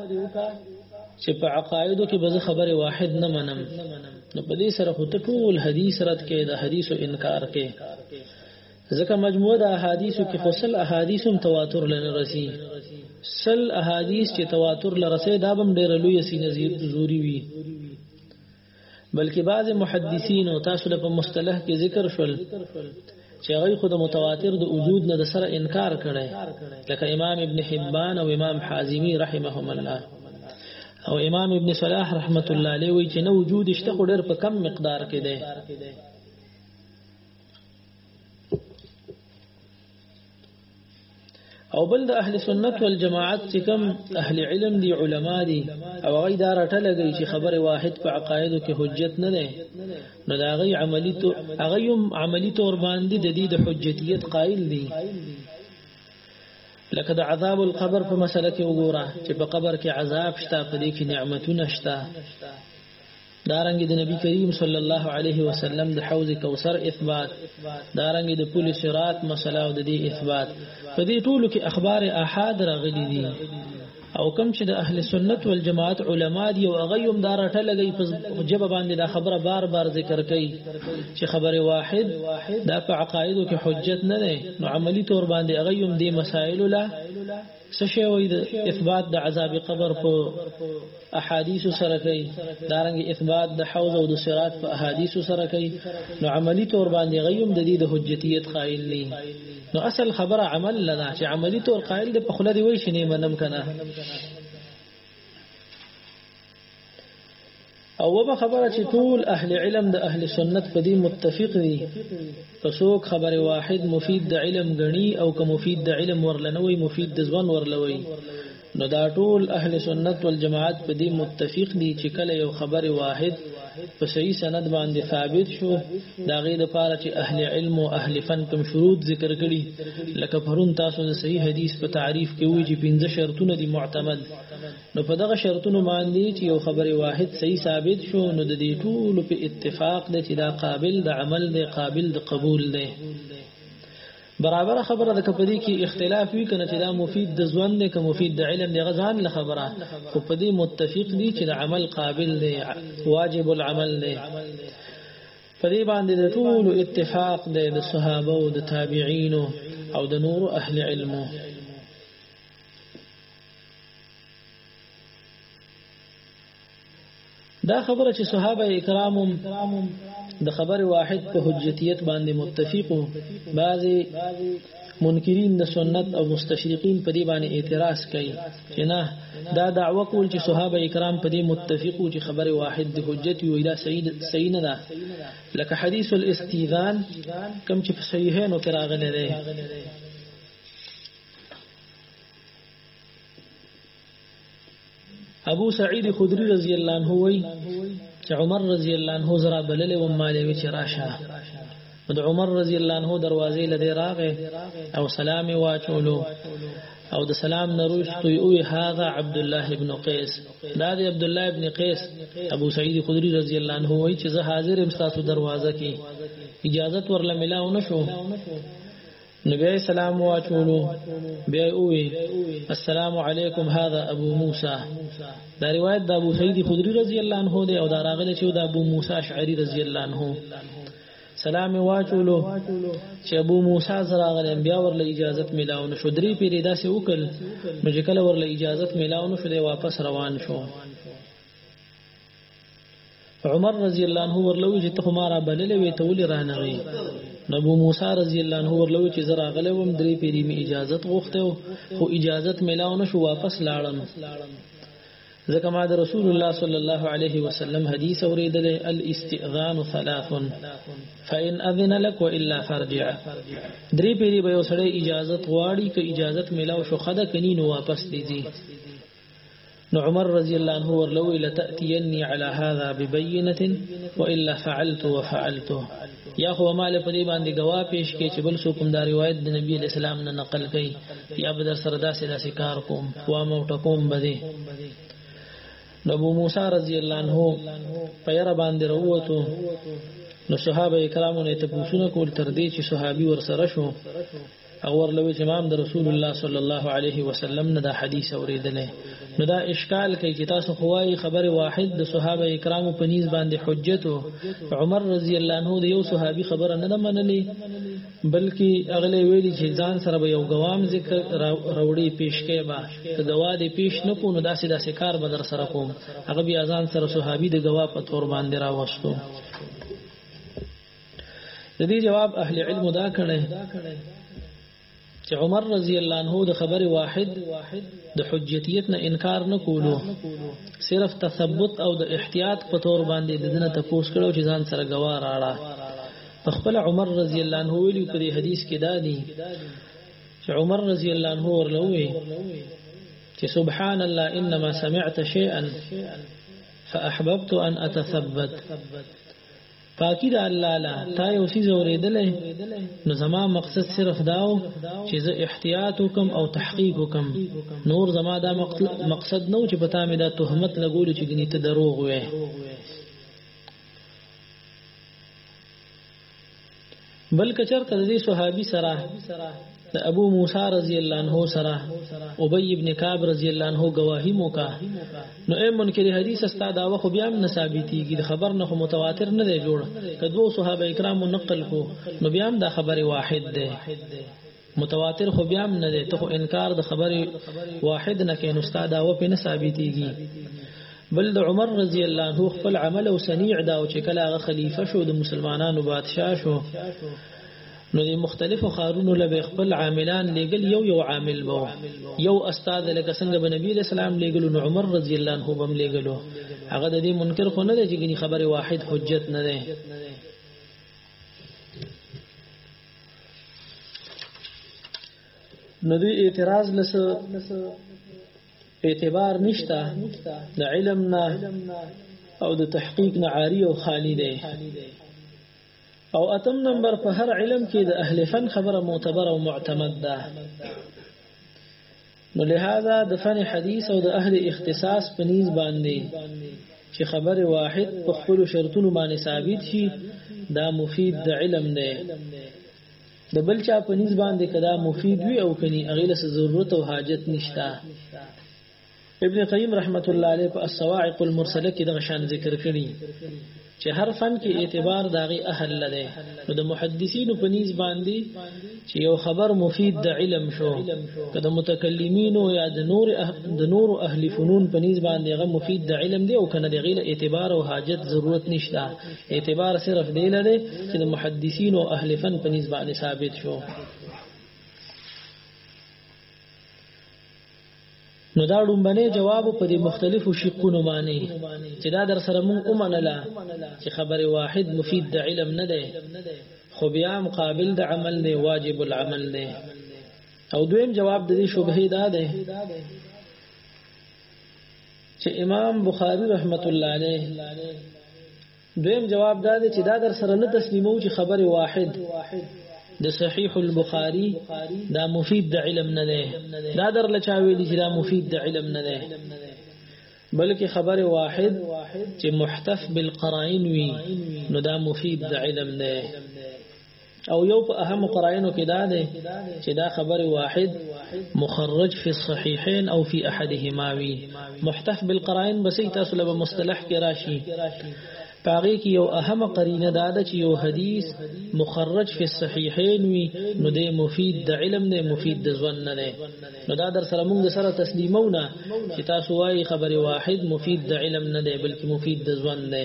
چې په عقایدو کې به خبره واحد نه منم نو په دې سره خو ټول حدیث رد کې د حدیث او انکار کې ځکه مجموعه د احادیثو کې خصل احادیثم تواتر لنه رسی سل احادیث چې تواتر لرسه دا بم ډېر لوی سینې زوري وي بلکې بعض محدثین او تاسو له مصطلح کې ذکر شول چې هغه خود متواتر د وجود نه د سره انکار کړي لکه امام ابن حبان او امام حازمی رحمهم الله او امام ابن صلاح رحمت الله علیه وی چې نه وجود شته خو ډېر په کم مقدار کې دی او بل د اهل سنت والجماعت چې کوم اهل علم دي علما دي او غي دا راټه لګي چې خبره واحد په عقایدو کې حجت نه ده نو دا غي عملی تو هغه هم عملی تور باندې د دې د حجتیت قائل دي لکه د عذاب القبر په مسله کې وګوره چې په قبر کې عذاب شته په دې کې نعمتونه شته دارنګ د نبی کریم صلی الله علیه وسلم د حوض کوثر اثبات دارنګ د پل صراط مسله او د دې اثبات په دې ټولو کې اخبار احاد راغلي دي او کم چې د اهل سنت والجماعت علما دی او هغه هم دا راټه لګي په جواب باندې دا خبره بار بار ذکر کوي چې خبره واحد دا په عقایدو کې حجت نه ده نو عملی تور باندې هغه هم دې مسائل له سشي وي د اثبات د عذاب قبر په احاديث سره کوي دارنګ اثبات د حوض او د صراط په احاديث سره کوي نو عملی تور باندې غيوم د دې د حجتيت قائل نه نو اصل خبره عمل لدا چې عملی تور قائل د په خله دی وي شنه منم کنه او وبه خبره چې ټول اهل علم د اهل سنت په دې متفق دي که څوک خبره واحد مفید د علم غني او که مفید د علم ورلنوي مفید د ځوان ورلوي نو دا ټول اهل سنت والجماعت په دې متفق دي چې کله یو خبره واحد په صحیح سند باندې ثابت شو دا غي د پاره چې اهل علم او اهل فن کوم شروط ذکر کړي لکه پرون تاسو د صحیح حدیث په تعریف کې وی چې پنځه شرطونه دي معتمد نو په دغه شرطونو باندې چې یو خبره واحد صحیح ثابت شو نو د دې ټول په اتفاق دی چې دا قابل د عمل دی قابل د قبول دی برابر خبره د کپدی کې اختلاف وی کنه چې دا مفید د ځوان دی که مفید د علم دی غزان له خبره خو په دې متفق دي چې د عمل قابل دی واجب العمل دی په دې باندې د ټول اتفاق دی د صحابه او د تابعین او د نور اهل علمو دا خبره چې صحابه کرام د خبر واحد په حجتیت باندې متفق وو بعضي منکرین د سنت او مستشرقین په دې باندې اعتراض کوي چې نه دا دعوه کول چې صحابه کرام په دې متفق وو چې خبر واحد د حجت وي دا صحیح صحیح نه ده لکه حدیث الاستیذان کم چې په صحیحینو کې راغلی دی ابو سعید خدری رضی الله عنه وی چې عمر رضی الله عنه زرا بلل و مالې وی چې راشه د عمر رضی الله عنه دروازې لدې راغې او سلام واچولو او د سلام نروشتو او هاذا عبد الله ابن قیس دا دی عبد الله ابن قیس ابو سعید خدری رضی الله عنه وی چې زه حاضر ام تاسو دروازه کې اجازه ورله ملاو نشو نو بیا سلام واچولو بیا اوی السلام علیکم هذا ابو موسی دا روایت د ابو سعید خدری رضی الله عنه دی او دا راغلی چې د ابو موسی اشعری رضی الله عنه سلام واچولو چې ابو موسی زرا غلم بیا ورل اجازه ملاو نشو درې پیری داسې وکړ نو چې کله ورل اجازه ملاو نشو دی واپس روان شو عمر رضی الله عنه ورلوي چې ته ما را بللې وې ته ولې را نغې نبو موسی رضی الله عنه ورلوي چې زرا غلې وم درې پیری می اجازه غوښته خو اجازه ملاو نه شو واپس لاړم ځکه ما د رسول الله صلی الله علیه وسلم حدیث اوریدل الاستئذان ثلاث فإن أذن لك وإلا فرجع درې پیری به وسړې اجازه غواړي که اجازه ملاو شو خده کني نو واپس دي نو عمر رضی الله عنه ورلوی لتاتینی علی هذا ببینه والا فعلت وفعلت یا خو مال په دې باندې گواه پیش کې چې بل څوک دا روایت د نبی علی السلام نه نقل کړي یا بدر سره داسې داسې کار کوم وا مو ټکوم بده نو ابو موسی رضی الله عنه په یره باندې وروته نو صحابه کرامو نه ته پوښتنه کول تر دې چې صحابي ور سره شو او ورلوي چې امام د رسول الله صلی الله علیه وسلم نه دا حدیث اوریدلې نو دا اشکال کوي چې تاسو خوای خبر واحد د صحابه کرامو په نيز باندې حجت عمر رضی الله عنه د یو صحابي خبره نه منلې بلکې اغله ویلي چې ځان سره به یو غوام ذکر راوړي پیش کې با که غوا دې پیش نه کو نو داسې داسې کار به در سره کوم هغه بیا ځان سره صحابي د غوا په تور باندې راوستو د دې جواب اهل علم دا کړي چې عمر رضی الله عنه د خبره واحد د حجیتیت نه انکار نه کولو صرف تثبت او د احتیاط په تور باندې د دنه تپوس کړو چې ځان سره گواه راړه خپل عمر رضی الله عنه ویلي په دې حدیث کې دا دی چې عمر رضی الله عنه ورلوي چې سبحان الله انما سمعت شيئا فاحببت ان اتثبت پاکی د الله لا تا یو سیز اوریدلې نو زما مقصد صرف داو چې زه احتیاط وکم او تحقیق وکم نور زما دا مقصد نو چې پتا مې دا تهمت لګول چې ګنی ته دروغ وې بل که چرته د دې صحابي سره د ابو موسی رضی الله عنه سره ابي ابن کعب رضی الله عنه گواهی موکا نو اي منکر حدیث استا دا وخو بیا هم ثابتيږي د خبر نه متواتر نه دی جوړ کدو صحابه کرامو نقل کو نو بیا هم دا خبره واحد ده متواتر خو بیا هم نه دی ته خو انکار د خبرې واحد نه کین استاد او په نه ثابتېږي بل د عمر رضی الله عنه خپل عمل او صنیع دا او چې کله هغه خلیفہ شو د مسلمانانو بادشاه شو نو د مختلفو خارونو له خپل عاملان لګل یو یو عامل وو یو استاد لکه څنګه به نبی رسول الله لګل نو عمر رضی الله عنه بم لګلو هغه د دې منکر خو نه دی چې خبره واحد حجت نه ده نو دی اعتراض لس اعتبار نشته د علم نه او د تحقیق نه عاری او خالی دی او اتم نمبر په هر علم کې د اهل فن خبره معتبر او معتمد ده نو لهذا د فن حدیث او د اهل اختصاص په نیز باندې چې خبر واحد په خپل شرطونو باندې ثابت شي دا مفید د علم دی د بل چا په نیز باندې کدا مفید وي او کني اغیله ضرورت او حاجت نشتا ابن قیم رحمت الله علیه په الصواعق المرسله کې دغه شان ذکر کړی چې هر فن کې اعتبار داغي اهل لده نو د محدثینو په نیز باندې چې یو خبر مفید د علم شو کله متکلمینو یا د نور د نور اهل فنون په نیز باندې غو مفید د علم دی او کنه د غیله اعتبار او حاجت ضرورت نشته اعتبار صرف دی لده چې د محدثینو اهل فن په نیز باندې ثابت شو نو دا ډومبنه جواب په دې مختلفو شقونو باندې چې دا در سره مونږ اومنله چې خبره واحد مفید د علم نه ده خو بیا هم قابل د عمل نه واجب العمل نه او دویم جواب د دې شبهه دا ده چې امام بخاری رحمت الله علیه دویم جواب دا دی چې دا در سره نه تسلیمو چې خبر واحد د صحیح البخاری دا مفید د علم نه دی دا در لچا ویل چې دا مفید د علم نه دی بلکې خبر واحد چې محتف بالقرائن وي نو دا مفید د علم نه او یو په اهم قرائنو کې دا ده چې دا خبر واحد مخرج فی الصحیحین او فی احدهما وی محتف بالقرائن بسې تاسو له مصطلح کې راشي پاغي کې یو اهمه قرینه دا ده چې یو حدیث مخرج فی الصحیحین وی نو د مفید د علم نه مفید د ځوان نه نه نو دا در سره موږ سره تسلیمونه چې تاسو وايي خبره واحد مفید د علم نه ده بلکې مفید د ځوان نه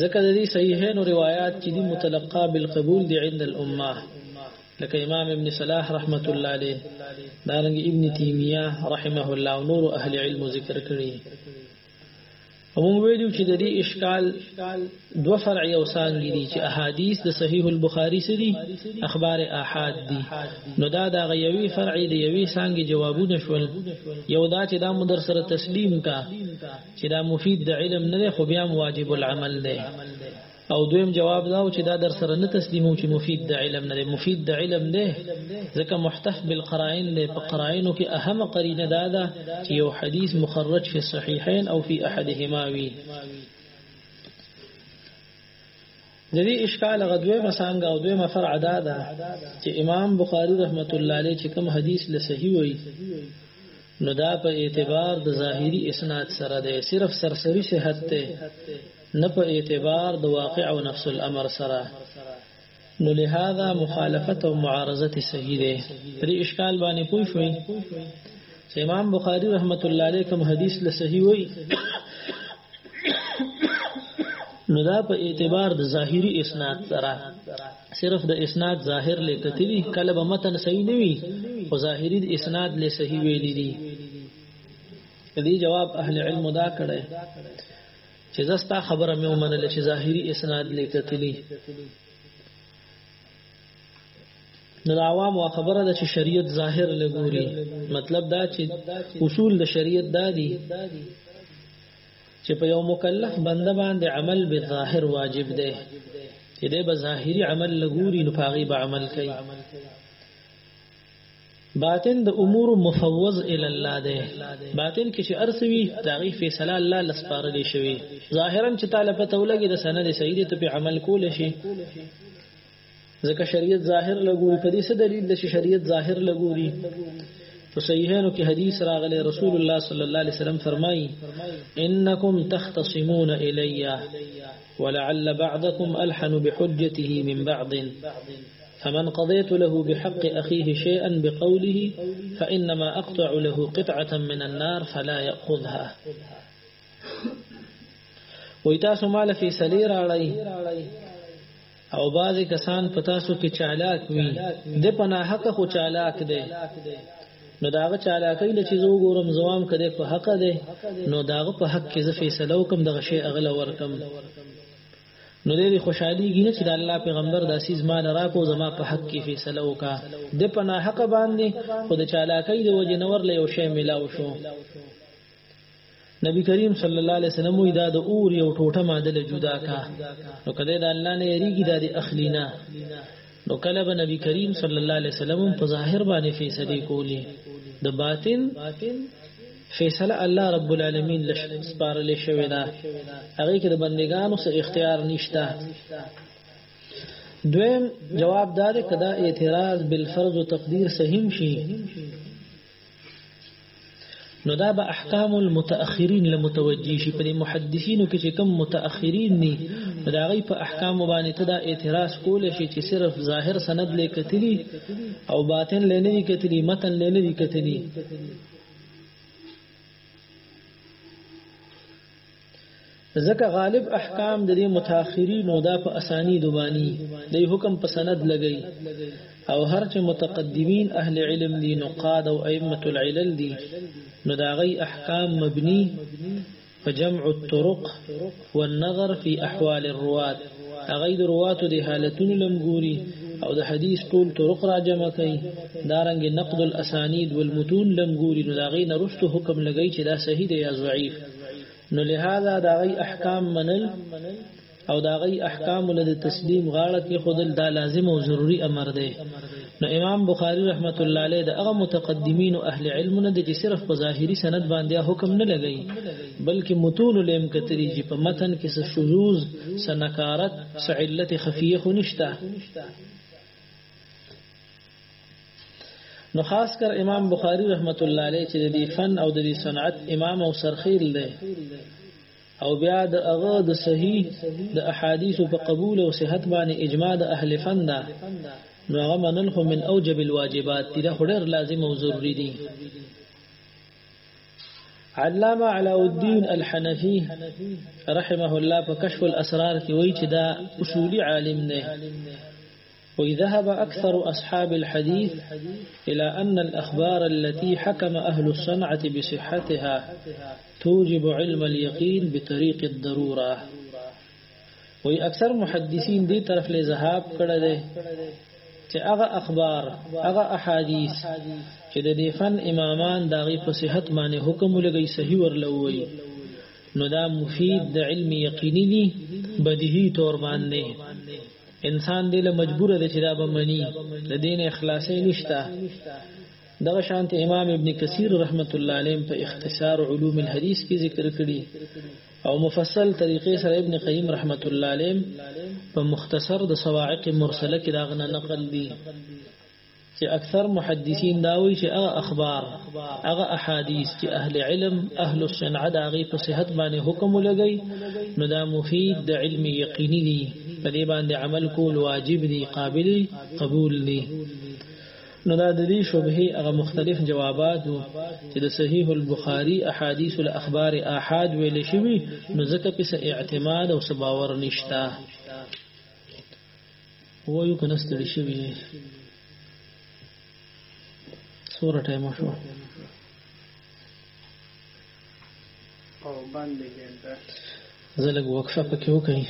ځکه د دې صحیحینو روایت چې دي متلقا بالقبول دي عند الامه لکه امام ابن صلاح رحمت الله علیه دارنګ ابن تیمیه رحمه الله او نور اهل علم ذکر کړي موږ ویلو چې د دې اشکال دو فرعي او څنګه دي چې احادیث د صحیح البخاری سره دي اخبار احاد دي نو دا د غیوي فرعي دی یوي څنګه جوابونه شول یو دا چې دا مدر سره تسلیم کا چې دا مفید د علم نه دی خو بیا هم واجب العمل دی او دویم جواب دا چې دا در سره نه تسلیمو چې مفید د علم نه دی مفید د علم دی ځکه محتف بالقرائن دی په قرائنو کې اهم قرینه دا ده چې یو حدیث مخرج فی الصحیحین او فی احدهما وی د دې اشکال هغه دویمه څنګه او دویمه فرع دا ده چې امام بخاری رحمت الله علیه چې کوم حدیث له صحیح وایي نو دا په اعتبار د ظاهری اسناد سره ده صرف سرسری صحت ته نه په اعتبار د واقع او نفس الامر سره نو لهذا مخالفت او معارضه صحیح ده پرې اشکال باندې پوه شوي چې امام بخاری رحمت الله علیه کوم حدیث له صحیح وای نو دا په اعتبار د ظاهری اسناد سره صرف د اسناد ظاهر لیکتی وی کله به متن صحیح نه وی او ظاهری د اسناد له صحیح ویل دي دې جواب اهل علم دا کړي چې زستا خبره مې ومنله چې ظاهری اسناد لیکتی نو د عوام وا خبره ده چې شریعت ظاهر لګوري مطلب دا چې اصول د شریعت دا دي چې په یو مکلف بنده باندې عمل به ظاهر واجب ده چې د ظاهري عمل لګوري نو پاغي به عمل کوي باطن د امور مفوض الی الله دی باطن کې چې ارسوي دا غي فیصله الله لسپارل شوی ظاهرا چې تعالی پته ولګي د سند سید ته په عمل کول شي ځکه شریعت ظاهر لګوري په دې څه دلیل چې شریعت ظاهر لګوري په صحیحانو کې حدیث راغلی رسول الله صلی الله علیه وسلم فرمایي انکم تختصمون الیا ولعل بعضکم الحن بحجته من بعض فمن قضيت له بحق أخيه شيئا بقوله فإنما أقطع له قطعة من النار فلا يأخذها وی تاسو مال فی سلی راړی او بعضی کسان په تاسو کې چالاک وي د پناه حق خو چالاک دی نو داغه چالاکۍ لچې زو ګورم زوام کده په حق ده نو داغه په حق کې زه فیصله وکم دغه شی اغله ورکم نو دې خوشحالي کې نه چې د الله پیغمبر د اسیز مال راکو زما په حق کې فیصله وکا د پناه حق باندې خود چالاکۍ د وجه نور له یو شی ملاو شو نبی کریم صلی الله علیه وسلم وی دا د اور یو ټوټه ماده له جدا کا نو کله دا الله نه یریږي دا د اخلینا نو کله به نبی کریم صلی الله علیه وسلم په ظاهر باندې فیصله کولی د باطن فیصله الله رب العالمین لش سپارل شوی دا هغه کې د بندگانو سره اختیار نشته دویم جواب دار کدا اعتراض بالفرض و تقدیر سهم شي نو دا به احکام المتأخرین لمتوجی شي په محدثینو کې چې کوم متأخرین دي دا غي په احکام باندې ته دا اعتراض کول شي چې صرف ظاهر سند لیکتلی او باطن لنه لیکتلی متن لنه لیکتلی ځکه غالب احکام د دې متاخرینو دا په اسانی دوبانی د حکم په سند لګی او هر چې متقدمین اهل علم دي نقاد او ائمه العلل دي نو دا غي احکام مبني په جمع الطرق والنظر في احوال الروات هغه د رواتو د حالتونو لمګوري او د حدیث ټول طرق را جمع کوي دارنګ نقد الاسانید والمتون لمګوري نو دا غي نرستو حکم لګی چې دا صحیح دی یا ضعیف نو لهدا دا غي احکام منل او دا غي احکام له تسلیم غاړه کې خودل دا لازم او ضروری امر دی نو امام بخاری رحمت الله علیه د هغه متقدمین او اهل علم نه د صرف په ظاهری سند باندې حکم نه لګی بلکې متون لم کتری چې په متن کې څه شذوز سنکارت سعلت خفیه خو نشته نو خاص کر امام بخاری رحمت الله علیه چې د فن او د صنعت امام او سرخیل دی او بیا د هغه د صحیح د احادیث په قبول او صحت باندې اجماع د اهل فن ده نو هغه منل خو من اوجب الواجبات دي دا ډېر لازم او ضروری دي علامه علاء الدین الحنفی رحمه الله په کشف الاسرار کې وایي چې دا اصولي عالم نه وذهب أكثر أصحاب الحديث إلى أن الأخبار التي حكم أهل الصنعة بصحتها توجب علم اليقين بطريق الضرورة وي أكثر محدثين دي طرف لي ذهاب كرده چې هغه اخبار هغه احادیث چې د دې فن امامان دا غي په صحت باندې حکم لګي صحیح ورلوي نو دا مفید د علم یقیني دي بدیهی تور باندې انسان دې له مجبور دی چې دا به مني د دین اخلاصې نشته دغه شانت امام ابن کثیر رحمت الله علیه په اختصار علوم الحديث کې ذکر کړی او مفصل طریقې سره ابن قیم رحمت الله علیه په مختصر د صواعق مرسله کې داغنه نقل دی چې اکثر محدثین دا وایي چې هغه اخبار هغه احادیث چې اهل علم اهل الصنعه دا غي په صحت باندې حکم لګي نو دا مفید د علم یقیني دي په دې باندې عمل کول واجب دي قابل قبول دي نو دا د دې شبهه هغه مختلف جوابات وو چې د صحیح البخاری احادیث الاخبار احاد ویل شوی نو ځکه په اعتماد او سباور نشته وایو کنه ستړي شوي سوره ټایم شو او باندې ګنده زه لږ وقفه پکې وکړم